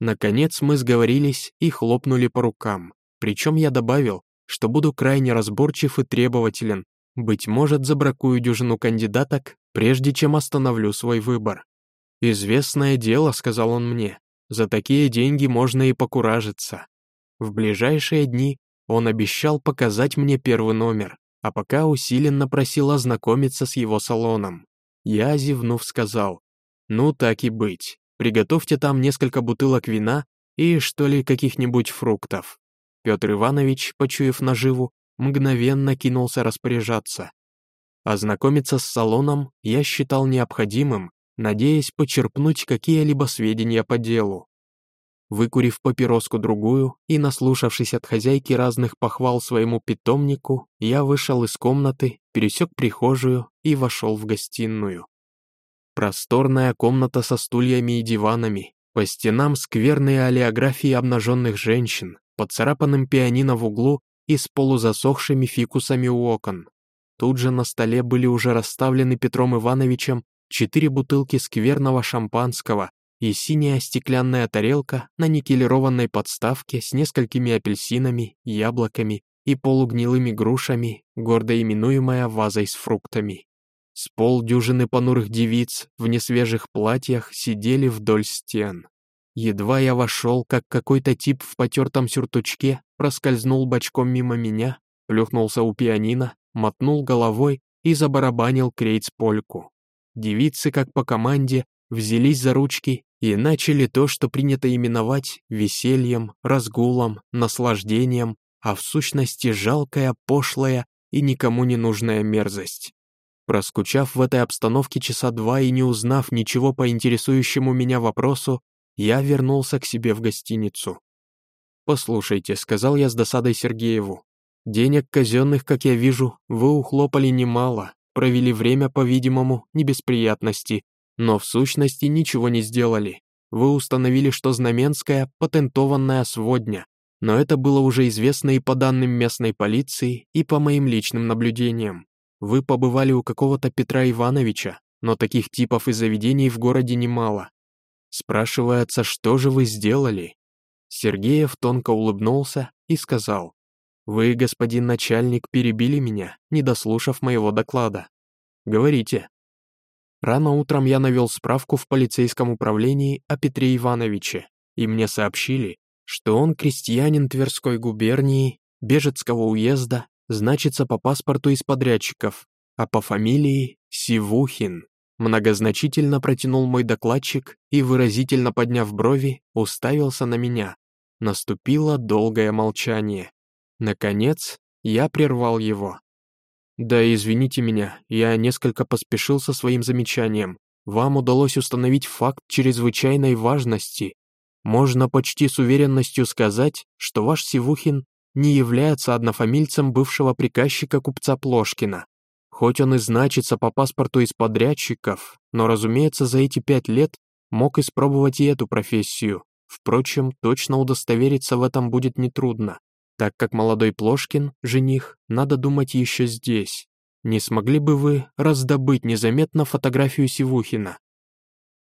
Наконец мы сговорились и хлопнули по рукам, причем я добавил, что буду крайне разборчив и требователен, быть может, забракую дюжину кандидаток, прежде чем остановлю свой выбор. «Известное дело», — сказал он мне, — «за такие деньги можно и покуражиться». В ближайшие дни он обещал показать мне первый номер, а пока усиленно просил ознакомиться с его салоном. Я, зевнув, сказал, «Ну, так и быть, приготовьте там несколько бутылок вина и, что ли, каких-нибудь фруктов». Петр Иванович, почуяв наживу, мгновенно кинулся распоряжаться. Ознакомиться с салоном я считал необходимым, надеясь почерпнуть какие-либо сведения по делу. Выкурив папироску-другую и наслушавшись от хозяйки разных похвал своему питомнику, я вышел из комнаты, пересек прихожую и вошел в гостиную. Просторная комната со стульями и диванами, по стенам скверные олеографии обнаженных женщин, поцарапанным пианино в углу и с полузасохшими фикусами у окон. Тут же на столе были уже расставлены Петром Ивановичем четыре бутылки скверного шампанского, и синяя стеклянная тарелка на никелированной подставке с несколькими апельсинами, яблоками и полугнилыми грушами, гордо именуемая вазой с фруктами. С полдюжины понурых девиц в несвежих платьях сидели вдоль стен. Едва я вошел, как какой-то тип в потертом сюртучке проскользнул бочком мимо меня, плюхнулся у пианино, мотнул головой и забарабанил крейц-польку. Девицы, как по команде, взялись за ручки и начали то, что принято именовать весельем, разгулом, наслаждением, а в сущности жалкая, пошлая и никому не нужная мерзость. Проскучав в этой обстановке часа два и не узнав ничего по интересующему меня вопросу, я вернулся к себе в гостиницу. «Послушайте», — сказал я с досадой Сергееву, «денег казенных, как я вижу, вы ухлопали немало, провели время, по-видимому, не без приятностей, но в сущности ничего не сделали. Вы установили, что Знаменская – патентованная сводня, но это было уже известно и по данным местной полиции, и по моим личным наблюдениям. Вы побывали у какого-то Петра Ивановича, но таких типов и заведений в городе немало. Спрашивается, что же вы сделали? Сергеев тонко улыбнулся и сказал, «Вы, господин начальник, перебили меня, не дослушав моего доклада. Говорите». Рано утром я навел справку в полицейском управлении о Петре Ивановиче, и мне сообщили, что он крестьянин Тверской губернии, Бежецкого уезда, значится по паспорту из подрядчиков, а по фамилии Сивухин. Многозначительно протянул мой докладчик и, выразительно подняв брови, уставился на меня. Наступило долгое молчание. Наконец, я прервал его. «Да извините меня, я несколько поспешил со своим замечанием. Вам удалось установить факт чрезвычайной важности. Можно почти с уверенностью сказать, что ваш Сивухин не является однофамильцем бывшего приказчика купца Плошкина. Хоть он и значится по паспорту из подрядчиков, но, разумеется, за эти пять лет мог испробовать и эту профессию. Впрочем, точно удостовериться в этом будет нетрудно так как молодой Плошкин, жених, надо думать еще здесь. Не смогли бы вы раздобыть незаметно фотографию Сивухина?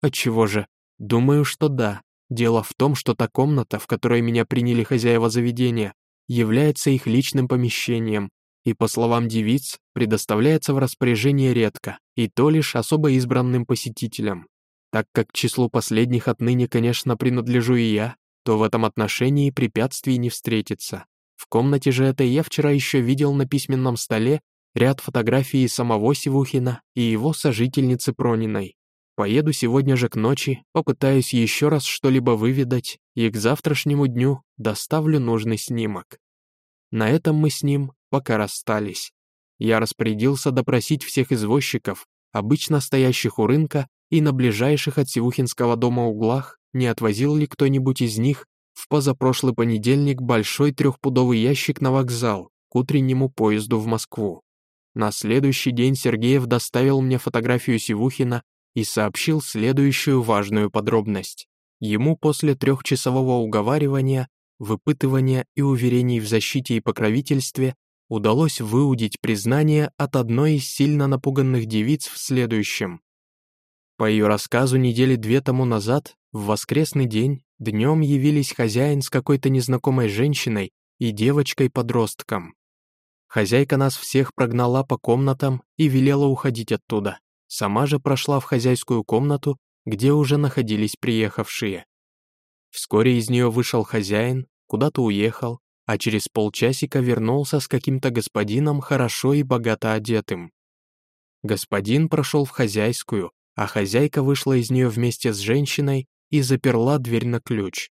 Отчего же? Думаю, что да. Дело в том, что та комната, в которой меня приняли хозяева заведения, является их личным помещением, и, по словам девиц, предоставляется в распоряжение редко, и то лишь особо избранным посетителям. Так как к числу последних отныне, конечно, принадлежу и я, то в этом отношении препятствий не встретится. В комнате же этой я вчера еще видел на письменном столе ряд фотографий самого Сивухина и его сожительницы Прониной. Поеду сегодня же к ночи, попытаюсь еще раз что-либо выведать и к завтрашнему дню доставлю нужный снимок. На этом мы с ним пока расстались. Я распорядился допросить всех извозчиков, обычно стоящих у рынка и на ближайших от Сивухинского дома углах, не отвозил ли кто-нибудь из них в позапрошлый понедельник большой трехпудовый ящик на вокзал к утреннему поезду в Москву. На следующий день Сергеев доставил мне фотографию Сивухина и сообщил следующую важную подробность. Ему после трехчасового уговаривания, выпытывания и уверений в защите и покровительстве удалось выудить признание от одной из сильно напуганных девиц в следующем. По ее рассказу недели две тому назад, в воскресный день, Днем явились хозяин с какой-то незнакомой женщиной и девочкой-подростком. Хозяйка нас всех прогнала по комнатам и велела уходить оттуда. Сама же прошла в хозяйскую комнату, где уже находились приехавшие. Вскоре из нее вышел хозяин, куда-то уехал, а через полчасика вернулся с каким-то господином хорошо и богато одетым. Господин прошел в хозяйскую, а хозяйка вышла из нее вместе с женщиной и заперла дверь на ключ.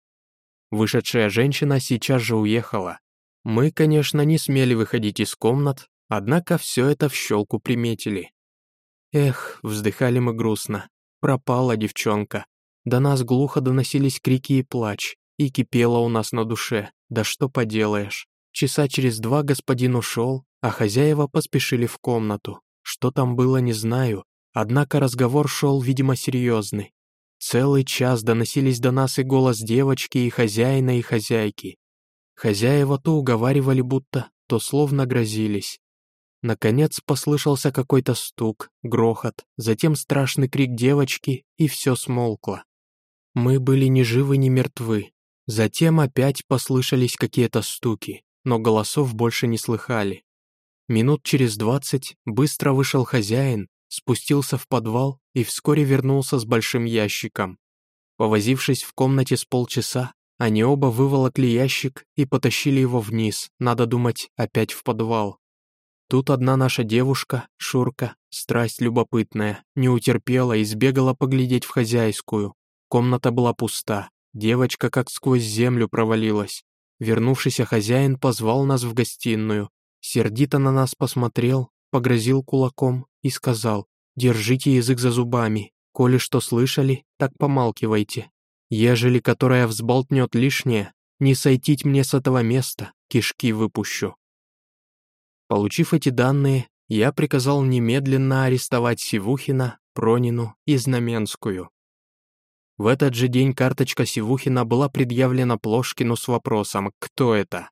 Вышедшая женщина сейчас же уехала. Мы, конечно, не смели выходить из комнат, однако все это в щелку приметили. Эх, вздыхали мы грустно. пропала девчонка. До нас глухо доносились крики и плач, и кипело у нас на душе. Да что поделаешь. Часа через два господин ушел, а хозяева поспешили в комнату. Что там было, не знаю, однако разговор шел, видимо, серьезный. Целый час доносились до нас и голос девочки, и хозяина, и хозяйки. Хозяева то уговаривали будто, то словно грозились. Наконец послышался какой-то стук, грохот, затем страшный крик девочки, и все смолкло. Мы были ни живы, ни мертвы. Затем опять послышались какие-то стуки, но голосов больше не слыхали. Минут через двадцать быстро вышел хозяин, спустился в подвал и вскоре вернулся с большим ящиком. Повозившись в комнате с полчаса, они оба выволокли ящик и потащили его вниз, надо думать, опять в подвал. Тут одна наша девушка, Шурка, страсть любопытная, не утерпела и сбегала поглядеть в хозяйскую. Комната была пуста, девочка как сквозь землю провалилась. Вернувшийся хозяин позвал нас в гостиную, сердито на нас посмотрел, погрозил кулаком и сказал, «Держите язык за зубами, коли что слышали, так помалкивайте. Ежели которая взболтнет лишнее, не сойтить мне с этого места, кишки выпущу». Получив эти данные, я приказал немедленно арестовать Сивухина, Пронину и Знаменскую. В этот же день карточка Сивухина была предъявлена Плошкину с вопросом «Кто это?».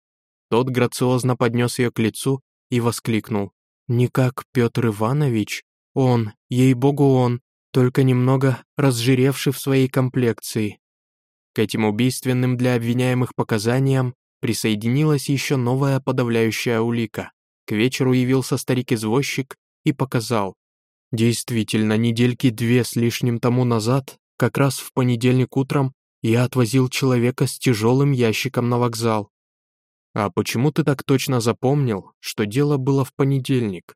Тот грациозно поднес ее к лицу и воскликнул «Не как Петр Иванович? Он, ей-богу он, только немного разжиревший в своей комплекции». К этим убийственным для обвиняемых показаниям присоединилась еще новая подавляющая улика. К вечеру явился старик-извозчик и показал. Действительно, недельки две с лишним тому назад, как раз в понедельник утром, я отвозил человека с тяжелым ящиком на вокзал. А почему ты так точно запомнил, что дело было в понедельник?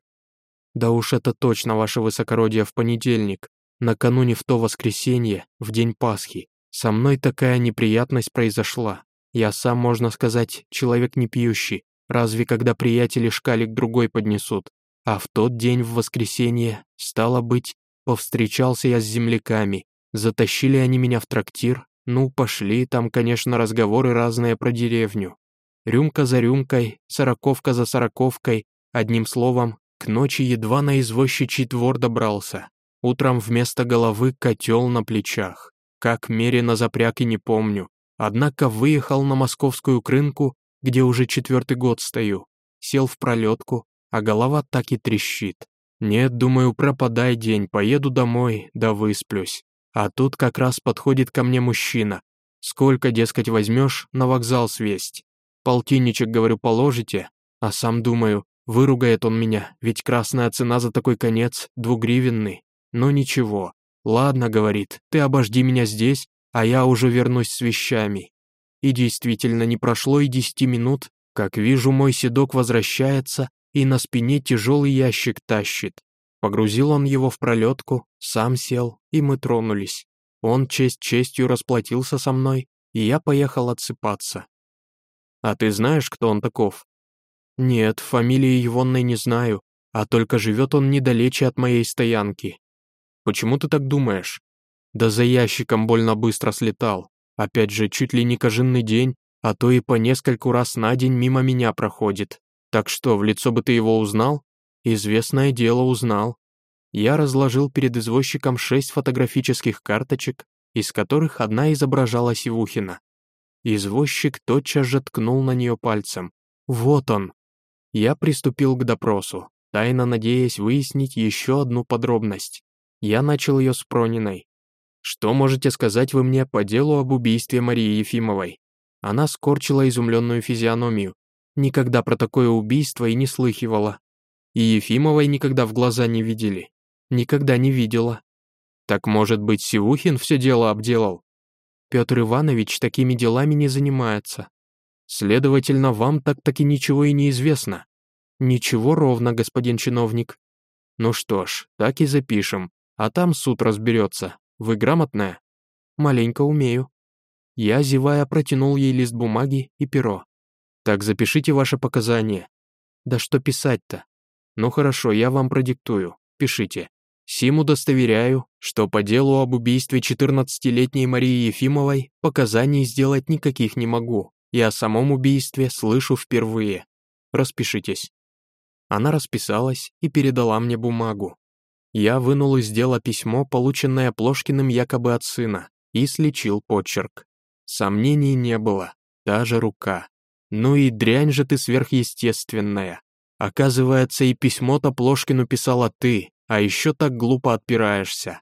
Да уж это точно, ваше высокородие, в понедельник, накануне в то воскресенье, в день Пасхи. Со мной такая неприятность произошла. Я сам, можно сказать, человек не пьющий, Разве когда приятели шкалик другой поднесут? А в тот день в воскресенье, стало быть, повстречался я с земляками. Затащили они меня в трактир. Ну, пошли, там, конечно, разговоры разные про деревню. Рюмка за рюмкой, сороковка за сороковкой. Одним словом, к ночи едва на извозчичий двор добрался. Утром вместо головы котел на плечах. Как мерено запряг и не помню. Однако выехал на московскую крынку где уже четвертый год стою. Сел в пролетку, а голова так и трещит. Нет, думаю, пропадай день, поеду домой, да высплюсь. А тут как раз подходит ко мне мужчина. Сколько, дескать, возьмешь, на вокзал свесть. Полтинничек, говорю, положите, а сам думаю, выругает он меня, ведь красная цена за такой конец двугривенный. Но ничего. Ладно, говорит, ты обожди меня здесь, а я уже вернусь с вещами. И действительно, не прошло и десяти минут, как вижу, мой седок возвращается и на спине тяжелый ящик тащит. Погрузил он его в пролетку, сам сел, и мы тронулись. Он честь честью расплатился со мной, и я поехал отсыпаться. А ты знаешь, кто он таков? Нет, фамилии егонной не знаю, а только живет он недалече от моей стоянки. Почему ты так думаешь? Да за ящиком больно быстро слетал. Опять же, чуть ли не кожинный день, а то и по нескольку раз на день мимо меня проходит. Так что, в лицо бы ты его узнал? Известное дело узнал. Я разложил перед извозчиком шесть фотографических карточек, из которых одна изображала Сивухина. Извозчик тотчас же ткнул на нее пальцем. «Вот он!» Я приступил к допросу, тайно надеясь выяснить еще одну подробность. Я начал ее с Прониной. «Что можете сказать вы мне по делу об убийстве Марии Ефимовой?» Она скорчила изумленную физиономию. Никогда про такое убийство и не слыхивала. И Ефимовой никогда в глаза не видели. Никогда не видела. Так, может быть, Сивухин все дело обделал? Петр Иванович такими делами не занимается. Следовательно, вам так-таки ничего и не известно. Ничего ровно, господин чиновник. Ну что ж, так и запишем, а там суд разберется. Вы грамотная?» «Маленько умею». Я, зевая, протянул ей лист бумаги и перо. «Так запишите ваши показания». «Да что писать-то?» «Ну хорошо, я вам продиктую. Пишите. Сим удостоверяю, что по делу об убийстве 14-летней Марии Ефимовой показаний сделать никаких не могу, и о самом убийстве слышу впервые. Распишитесь». Она расписалась и передала мне бумагу. Я вынул из дела письмо, полученное Плошкиным якобы от сына, и слечил почерк. Сомнений не было, та же рука. Ну и дрянь же ты сверхъестественная. Оказывается, и письмо-то Плошкину писала ты, а еще так глупо отпираешься.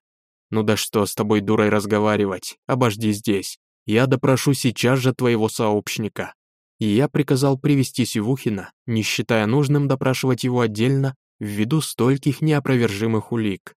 Ну да что с тобой, дурой, разговаривать, обожди здесь. Я допрошу сейчас же твоего сообщника. И я приказал привести Сивухина, не считая нужным допрашивать его отдельно, ввиду стольких неопровержимых улик.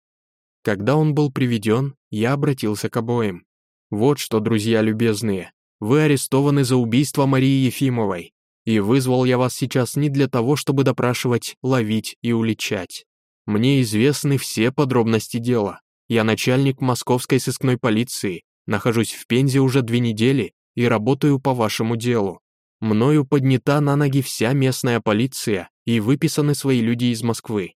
Когда он был приведен, я обратился к обоим. «Вот что, друзья любезные, вы арестованы за убийство Марии Ефимовой, и вызвал я вас сейчас не для того, чтобы допрашивать, ловить и уличать. Мне известны все подробности дела. Я начальник московской сыскной полиции, нахожусь в Пензе уже две недели и работаю по вашему делу. Мною поднята на ноги вся местная полиция и выписаны свои люди из Москвы.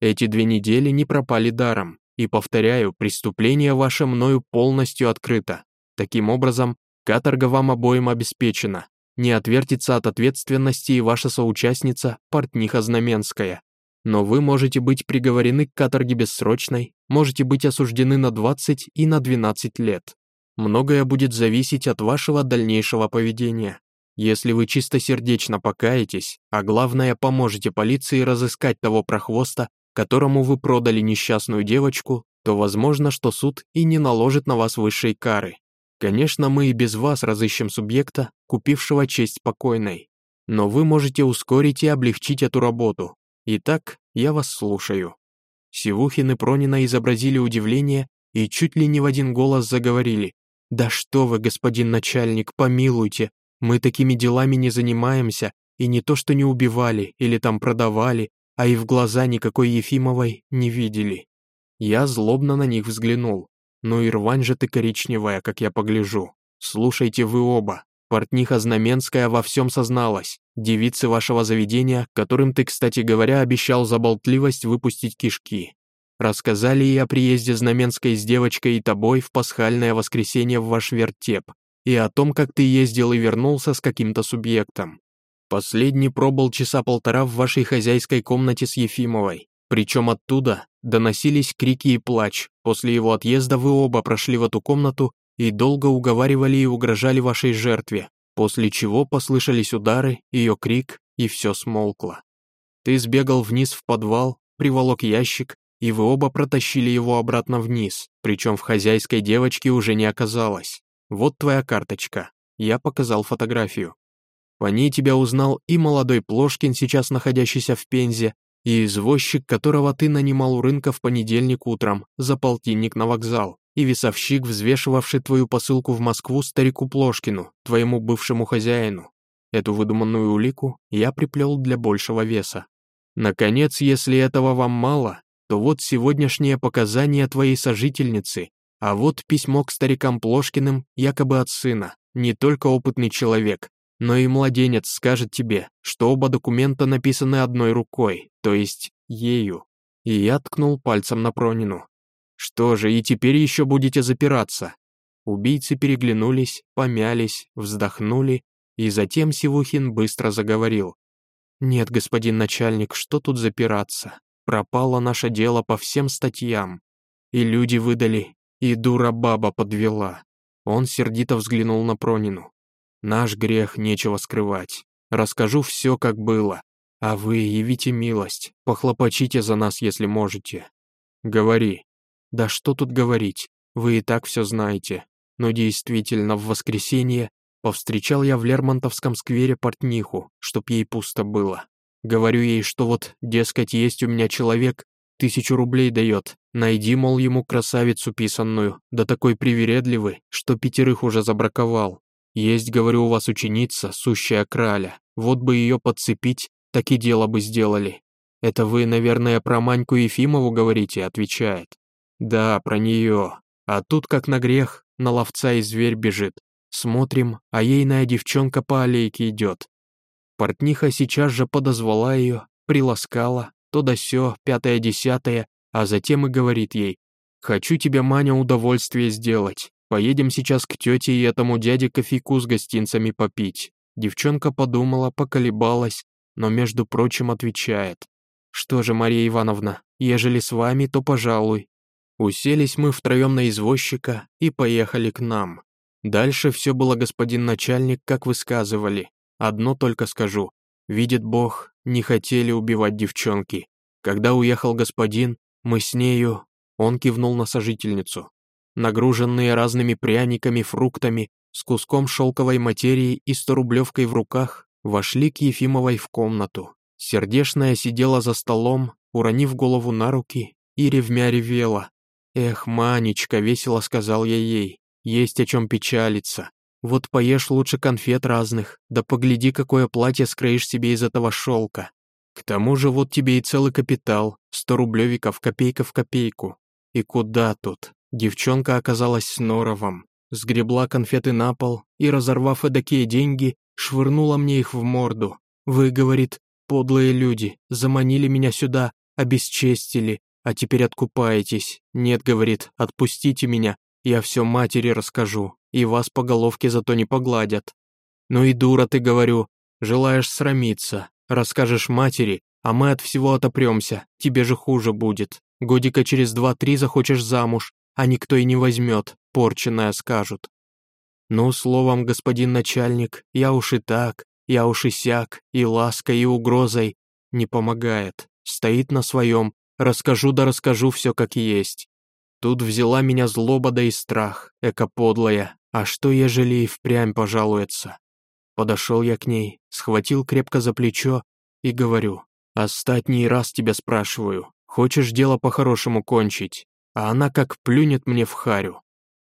Эти две недели не пропали даром, и, повторяю, преступление ваше мною полностью открыто. Таким образом, каторга вам обоим обеспечена. Не отвертится от ответственности и ваша соучастница, портниха Знаменская. Но вы можете быть приговорены к каторге бессрочной, можете быть осуждены на 20 и на 12 лет. Многое будет зависеть от вашего дальнейшего поведения. Если вы чистосердечно покаетесь, а главное поможете полиции разыскать того прохвоста, которому вы продали несчастную девочку, то возможно, что суд и не наложит на вас высшей кары. Конечно, мы и без вас разыщем субъекта, купившего честь покойной. Но вы можете ускорить и облегчить эту работу. Итак, я вас слушаю». Сивухин и Пронина изобразили удивление и чуть ли не в один голос заговорили. «Да что вы, господин начальник, помилуйте, мы такими делами не занимаемся, и не то что не убивали или там продавали, а и в глаза никакой Ефимовой не видели. Я злобно на них взглянул. Ну и рвань же ты коричневая, как я погляжу. Слушайте вы оба. Портниха Знаменская во всем созналась. Девицы вашего заведения, которым ты, кстати говоря, обещал за болтливость выпустить кишки. Рассказали ей о приезде Знаменской с девочкой и тобой в пасхальное воскресенье в ваш вертеп, и о том, как ты ездил и вернулся с каким-то субъектом. Последний пробыл часа полтора в вашей хозяйской комнате с Ефимовой, причем оттуда доносились крики и плач. После его отъезда вы оба прошли в эту комнату и долго уговаривали и угрожали вашей жертве, после чего послышались удары, ее крик, и все смолкло. Ты сбегал вниз в подвал, приволок ящик, и вы оба протащили его обратно вниз, причем в хозяйской девочке уже не оказалось. Вот твоя карточка. Я показал фотографию. По ней тебя узнал и молодой Плошкин, сейчас находящийся в Пензе, и извозчик, которого ты нанимал у рынка в понедельник утром за полтинник на вокзал, и весовщик, взвешивавший твою посылку в Москву старику Плошкину, твоему бывшему хозяину. Эту выдуманную улику я приплел для большего веса. Наконец, если этого вам мало, то вот сегодняшние показания твоей сожительницы, а вот письмо к старикам Плошкиным якобы от сына. Не только опытный человек, но и младенец скажет тебе, что оба документа написаны одной рукой, то есть ею. И я ткнул пальцем на Пронину. Что же, и теперь еще будете запираться? Убийцы переглянулись, помялись, вздохнули, и затем Сивухин быстро заговорил. «Нет, господин начальник, что тут запираться? Пропало наше дело по всем статьям. И люди выдали, и дура баба подвела. Он сердито взглянул на Пронину. Наш грех нечего скрывать. Расскажу все, как было. А вы явите милость, похлопочите за нас, если можете. Говори. Да что тут говорить, вы и так все знаете. Но действительно, в воскресенье повстречал я в Лермонтовском сквере портниху, чтоб ей пусто было. Говорю ей, что вот, дескать, есть у меня человек, тысячу рублей дает. Найди, мол, ему красавицу писанную, да такой привередливый, что пятерых уже забраковал. Есть, говорю, у вас ученица, сущая краля, вот бы ее подцепить, так и дело бы сделали. Это вы, наверное, про Маньку Ефимову говорите, отвечает. Да, про нее. А тут, как на грех, на ловца и зверь бежит. Смотрим, а ейная девчонка по аллейке идет. Портниха сейчас же подозвала ее, приласкала, то да сё, пятое-десятое, а затем и говорит ей, Хочу тебе, Маня, удовольствие сделать. Поедем сейчас к тете и этому дяде кофейку с гостинцами попить». Девчонка подумала, поколебалась, но, между прочим, отвечает. «Что же, Мария Ивановна, ежели с вами, то пожалуй». Уселись мы втроем на извозчика и поехали к нам. Дальше все было, господин начальник, как высказывали. Одно только скажу. Видит Бог, не хотели убивать девчонки. Когда уехал господин, мы с нею... Он кивнул на сожительницу. Нагруженные разными пряниками, фруктами, с куском шелковой материи и сторублевкой в руках, вошли к Ефимовой в комнату. Сердешная сидела за столом, уронив голову на руки, и ревмя ревела. «Эх, Манечка», — весело сказал я ей, — «есть о чем печалиться. Вот поешь лучше конфет разных, да погляди, какое платье скроишь себе из этого шелка. К тому же вот тебе и целый капитал, сто рублевиков, копейка в копейку. И куда тут? Девчонка оказалась с норовом, сгребла конфеты на пол и, разорвав эдакие деньги, швырнула мне их в морду. Вы, говорит, подлые люди, заманили меня сюда, обесчестили, а теперь откупаетесь. Нет, говорит, отпустите меня, я все матери расскажу, и вас по головке зато не погладят. Ну и дура ты, говорю, желаешь срамиться, расскажешь матери, а мы от всего отопремся, тебе же хуже будет. Годика через два-три захочешь замуж, а никто и не возьмет, порченная скажут. Ну, словом, господин начальник, я уж и так, я уж и сяк, и лаской, и угрозой. Не помогает, стоит на своем, расскажу да расскажу все как есть. Тут взяла меня злоба да и страх, эко подлая, а что, ежели и впрямь пожалуется? Подошел я к ней, схватил крепко за плечо и говорю, «Остатний раз тебя спрашиваю, хочешь дело по-хорошему кончить?» А она как плюнет мне в харю.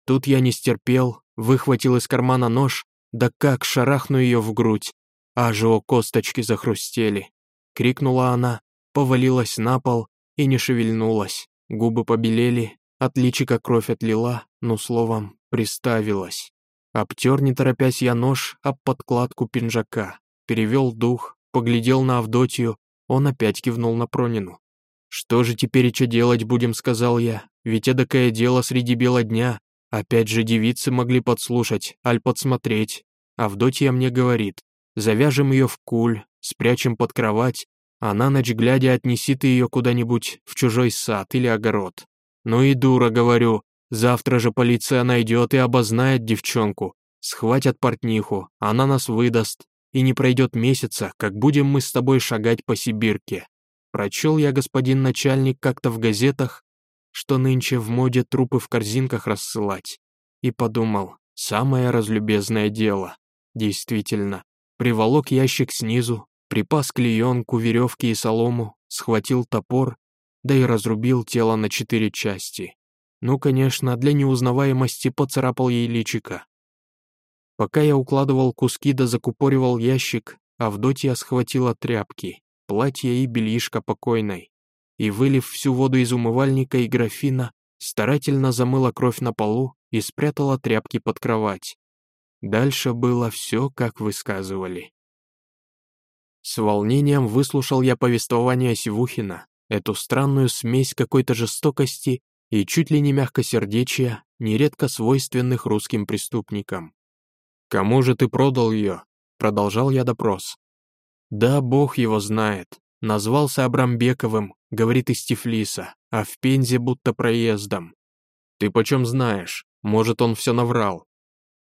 Тут я не стерпел, выхватил из кармана нож, да как шарахну ее в грудь, аж о косточки захрустели. Крикнула она, повалилась на пол и не шевельнулась, губы побелели, от личика кровь отлила, ну словом, приставилась. Обтер, не торопясь я нож об подкладку пинжака, перевел дух, поглядел на Авдотью, он опять кивнул на Пронину. «Что же теперь еще делать будем?» — сказал я. «Ведь эдакое дело среди бела дня. Опять же девицы могли подслушать, аль подсмотреть. Авдотья мне говорит, завяжем ее в куль, спрячем под кровать, а на ночь глядя отнеси ты ее куда-нибудь в чужой сад или огород. Ну и дура, говорю, завтра же полиция найдет и обознает девчонку. Схватят портниху, она нас выдаст, и не пройдет месяца, как будем мы с тобой шагать по Сибирке. Прочел я, господин начальник, как-то в газетах, что нынче в моде трупы в корзинках рассылать. И подумал, самое разлюбезное дело. Действительно, приволок ящик снизу, припас клеенку, веревки и солому, схватил топор, да и разрубил тело на четыре части. Ну, конечно, для неузнаваемости поцарапал ей личика. Пока я укладывал куски да закупоривал ящик, Авдотья схватила тряпки, платье и бельишко покойной, и, вылив всю воду из умывальника и графина, старательно замыла кровь на полу и спрятала тряпки под кровать. Дальше было все, как высказывали. С волнением выслушал я повествование Сивухина, эту странную смесь какой-то жестокости и чуть ли не мягкосердечия, нередко свойственных русским преступникам. «Кому же ты продал ее?» — продолжал я допрос. «Да, бог его знает. Назвался Абрамбековым, говорит из Тифлиса, а в Пензе будто проездом. Ты почем знаешь? Может, он все наврал?»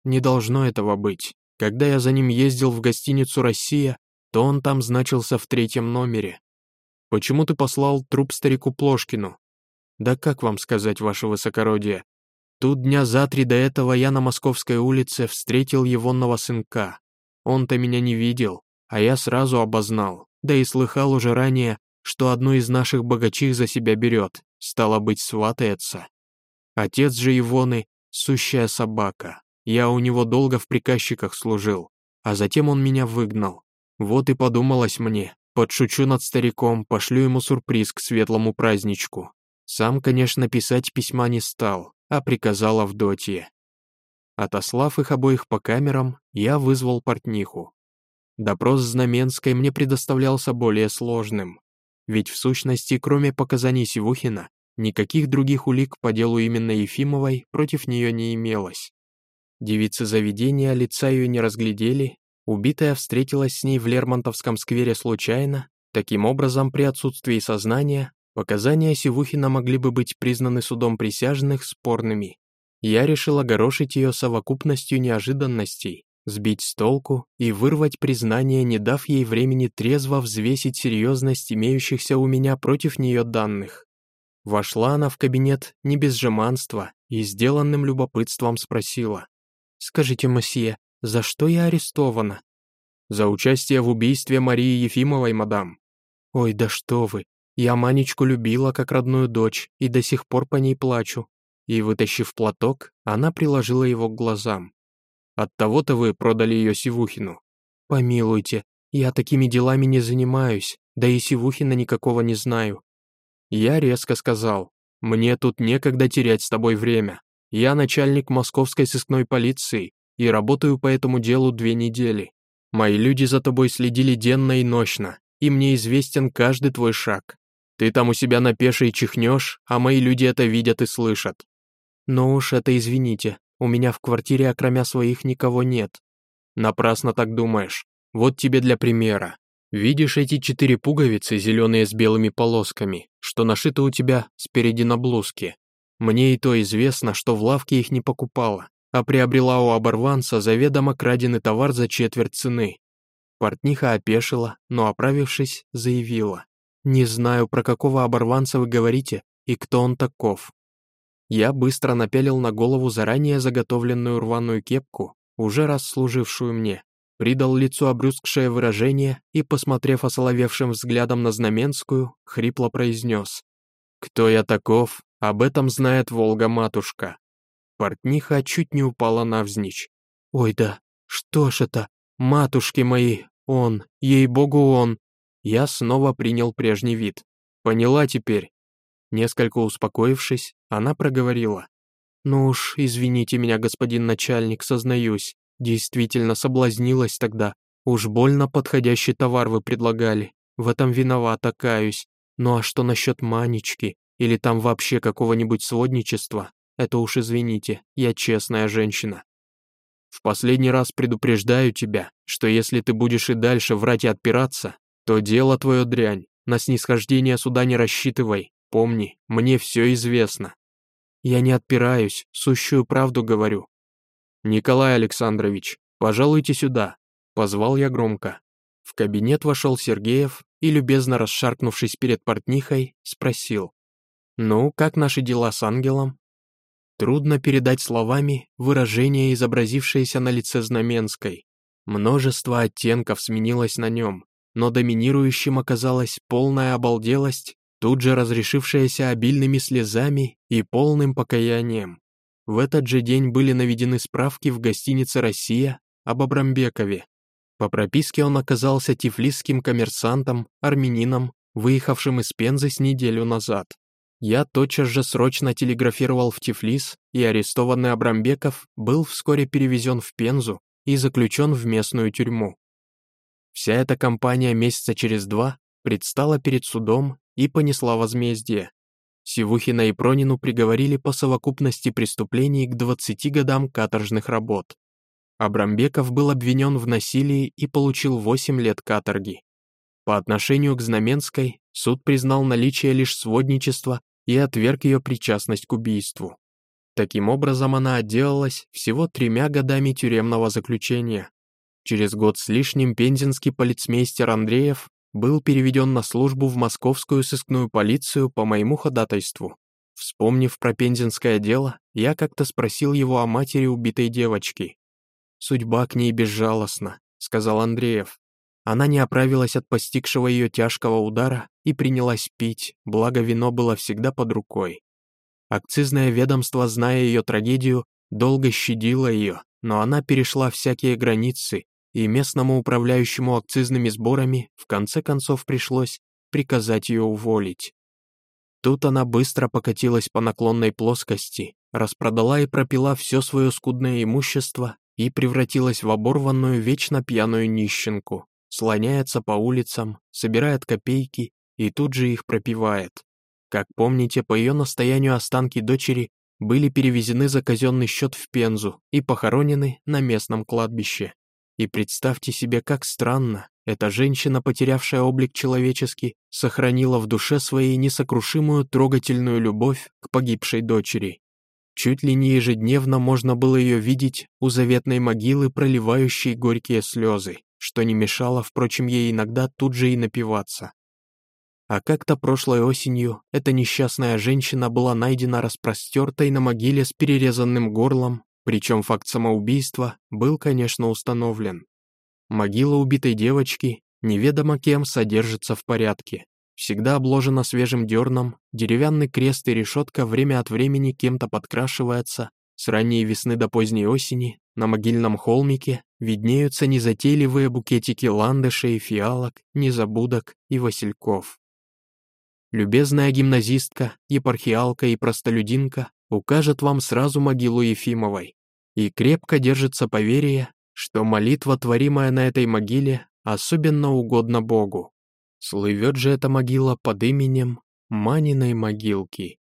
«Не должно этого быть. Когда я за ним ездил в гостиницу «Россия», то он там значился в третьем номере. Почему ты послал труп старику Плошкину? Да как вам сказать, ваше высокородие? Тут дня за три до этого я на Московской улице встретил егонного сынка. Он-то меня не видел, а я сразу обознал, да и слыхал уже ранее, что одну из наших богачих за себя берет, стало быть, сватается. Отец же Ивоны — сущая собака. Я у него долго в приказчиках служил, а затем он меня выгнал. Вот и подумалось мне, Подшучу над стариком, пошлю ему сюрприз к светлому праздничку. Сам, конечно, писать письма не стал, а приказал Авдотье. Отослав их обоих по камерам, я вызвал портниху. Допрос Знаменской мне предоставлялся более сложным, ведь в сущности, кроме показаний Сивухина, Никаких других улик по делу именно Ефимовой против нее не имелось. Девицы заведения лица ее не разглядели, убитая встретилась с ней в Лермонтовском сквере случайно, таким образом при отсутствии сознания показания Сивухина могли бы быть признаны судом присяжных спорными. Я решил огорошить ее совокупностью неожиданностей, сбить с толку и вырвать признание, не дав ей времени трезво взвесить серьезность имеющихся у меня против нее данных. Вошла она в кабинет не без жеманства и сделанным любопытством спросила. «Скажите, мосье, за что я арестована?» «За участие в убийстве Марии Ефимовой, мадам». «Ой, да что вы, я Манечку любила как родную дочь и до сих пор по ней плачу». И, вытащив платок, она приложила его к глазам. От того-то вы продали ее Сивухину. Помилуйте, я такими делами не занимаюсь, да и Сивухина никакого не знаю. Я резко сказал, мне тут некогда терять с тобой время. Я начальник московской сыскной полиции и работаю по этому делу две недели. Мои люди за тобой следили денно и ночно, и мне известен каждый твой шаг. Ты там у себя на пешей чихнешь, а мои люди это видят и слышат. Ну уж это извините, у меня в квартире, окромя своих, никого нет. Напрасно так думаешь. Вот тебе для примера. Видишь эти четыре пуговицы, зеленые с белыми полосками, что нашиты у тебя спереди на блузке? Мне и то известно, что в лавке их не покупала, а приобрела у оборванца заведомо краденый товар за четверть цены. Портниха опешила, но, оправившись, заявила. «Не знаю, про какого оборванца вы говорите и кто он таков. Я быстро напялил на голову заранее заготовленную рваную кепку, уже раз служившую мне, придал лицу обрюзгшее выражение и, посмотрев осоловевшим взглядом на Знаменскую, хрипло произнес. «Кто я таков, об этом знает Волга-матушка». Портниха чуть не упала навзничь. «Ой да, что ж это, матушки мои, он, ей-богу он!» Я снова принял прежний вид. «Поняла теперь, Несколько успокоившись, она проговорила. «Ну уж, извините меня, господин начальник, сознаюсь, действительно соблазнилась тогда. Уж больно подходящий товар вы предлагали. В этом виновата, каюсь. Ну а что насчет Манечки? Или там вообще какого-нибудь сводничества? Это уж извините, я честная женщина. В последний раз предупреждаю тебя, что если ты будешь и дальше врать и отпираться, то дело твое дрянь, на снисхождение суда не рассчитывай, Помни, мне все известно. Я не отпираюсь, сущую правду говорю. Николай Александрович, пожалуйте сюда, позвал я громко. В кабинет вошел Сергеев и, любезно расшаркнувшись перед портнихой, спросил. «Ну, как наши дела с ангелом?» Трудно передать словами выражение, изобразившееся на лице Знаменской. Множество оттенков сменилось на нем, но доминирующим оказалась полная обалделость тут же разрешившаяся обильными слезами и полным покаянием. В этот же день были наведены справки в гостинице «Россия» об Абрамбекове. По прописке он оказался тифлисским коммерсантом, армянином, выехавшим из Пензы с неделю назад. Я тотчас же срочно телеграфировал в Тифлис, и арестованный Абрамбеков был вскоре перевезен в Пензу и заключен в местную тюрьму. Вся эта компания месяца через два предстала перед судом и понесла возмездие. Сивухина и Пронину приговорили по совокупности преступлений к 20 годам каторжных работ. Абрамбеков был обвинен в насилии и получил 8 лет каторги. По отношению к Знаменской суд признал наличие лишь сводничества и отверг ее причастность к убийству. Таким образом, она отделалась всего тремя годами тюремного заключения. Через год с лишним пензенский полицмейстер Андреев был переведен на службу в московскую сыскную полицию по моему ходатайству. Вспомнив про пензенское дело, я как-то спросил его о матери убитой девочки. «Судьба к ней безжалостна», — сказал Андреев. Она не оправилась от постигшего ее тяжкого удара и принялась пить, благо вино было всегда под рукой. Акцизное ведомство, зная ее трагедию, долго щадило ее, но она перешла всякие границы и местному управляющему акцизными сборами в конце концов пришлось приказать ее уволить. Тут она быстро покатилась по наклонной плоскости, распродала и пропила все свое скудное имущество и превратилась в оборванную вечно пьяную нищенку, слоняется по улицам, собирает копейки и тут же их пропивает. Как помните, по ее настоянию останки дочери были перевезены за казенный счет в Пензу и похоронены на местном кладбище. И представьте себе, как странно, эта женщина, потерявшая облик человеческий, сохранила в душе своей несокрушимую трогательную любовь к погибшей дочери. Чуть ли не ежедневно можно было ее видеть у заветной могилы, проливающей горькие слезы, что не мешало, впрочем, ей иногда тут же и напиваться. А как-то прошлой осенью эта несчастная женщина была найдена распростертой на могиле с перерезанным горлом, причем факт самоубийства был, конечно, установлен. Могила убитой девочки неведомо кем содержится в порядке. Всегда обложена свежим дерном, деревянный крест и решетка время от времени кем-то подкрашивается, с ранней весны до поздней осени на могильном холмике виднеются незатейливые букетики ландышей, фиалок, незабудок и васильков. Любезная гимназистка, епархиалка и простолюдинка укажет вам сразу могилу Ефимовой. И крепко держится поверие, что молитва, творимая на этой могиле, особенно угодна Богу. Слывет же эта могила под именем Маниной могилки.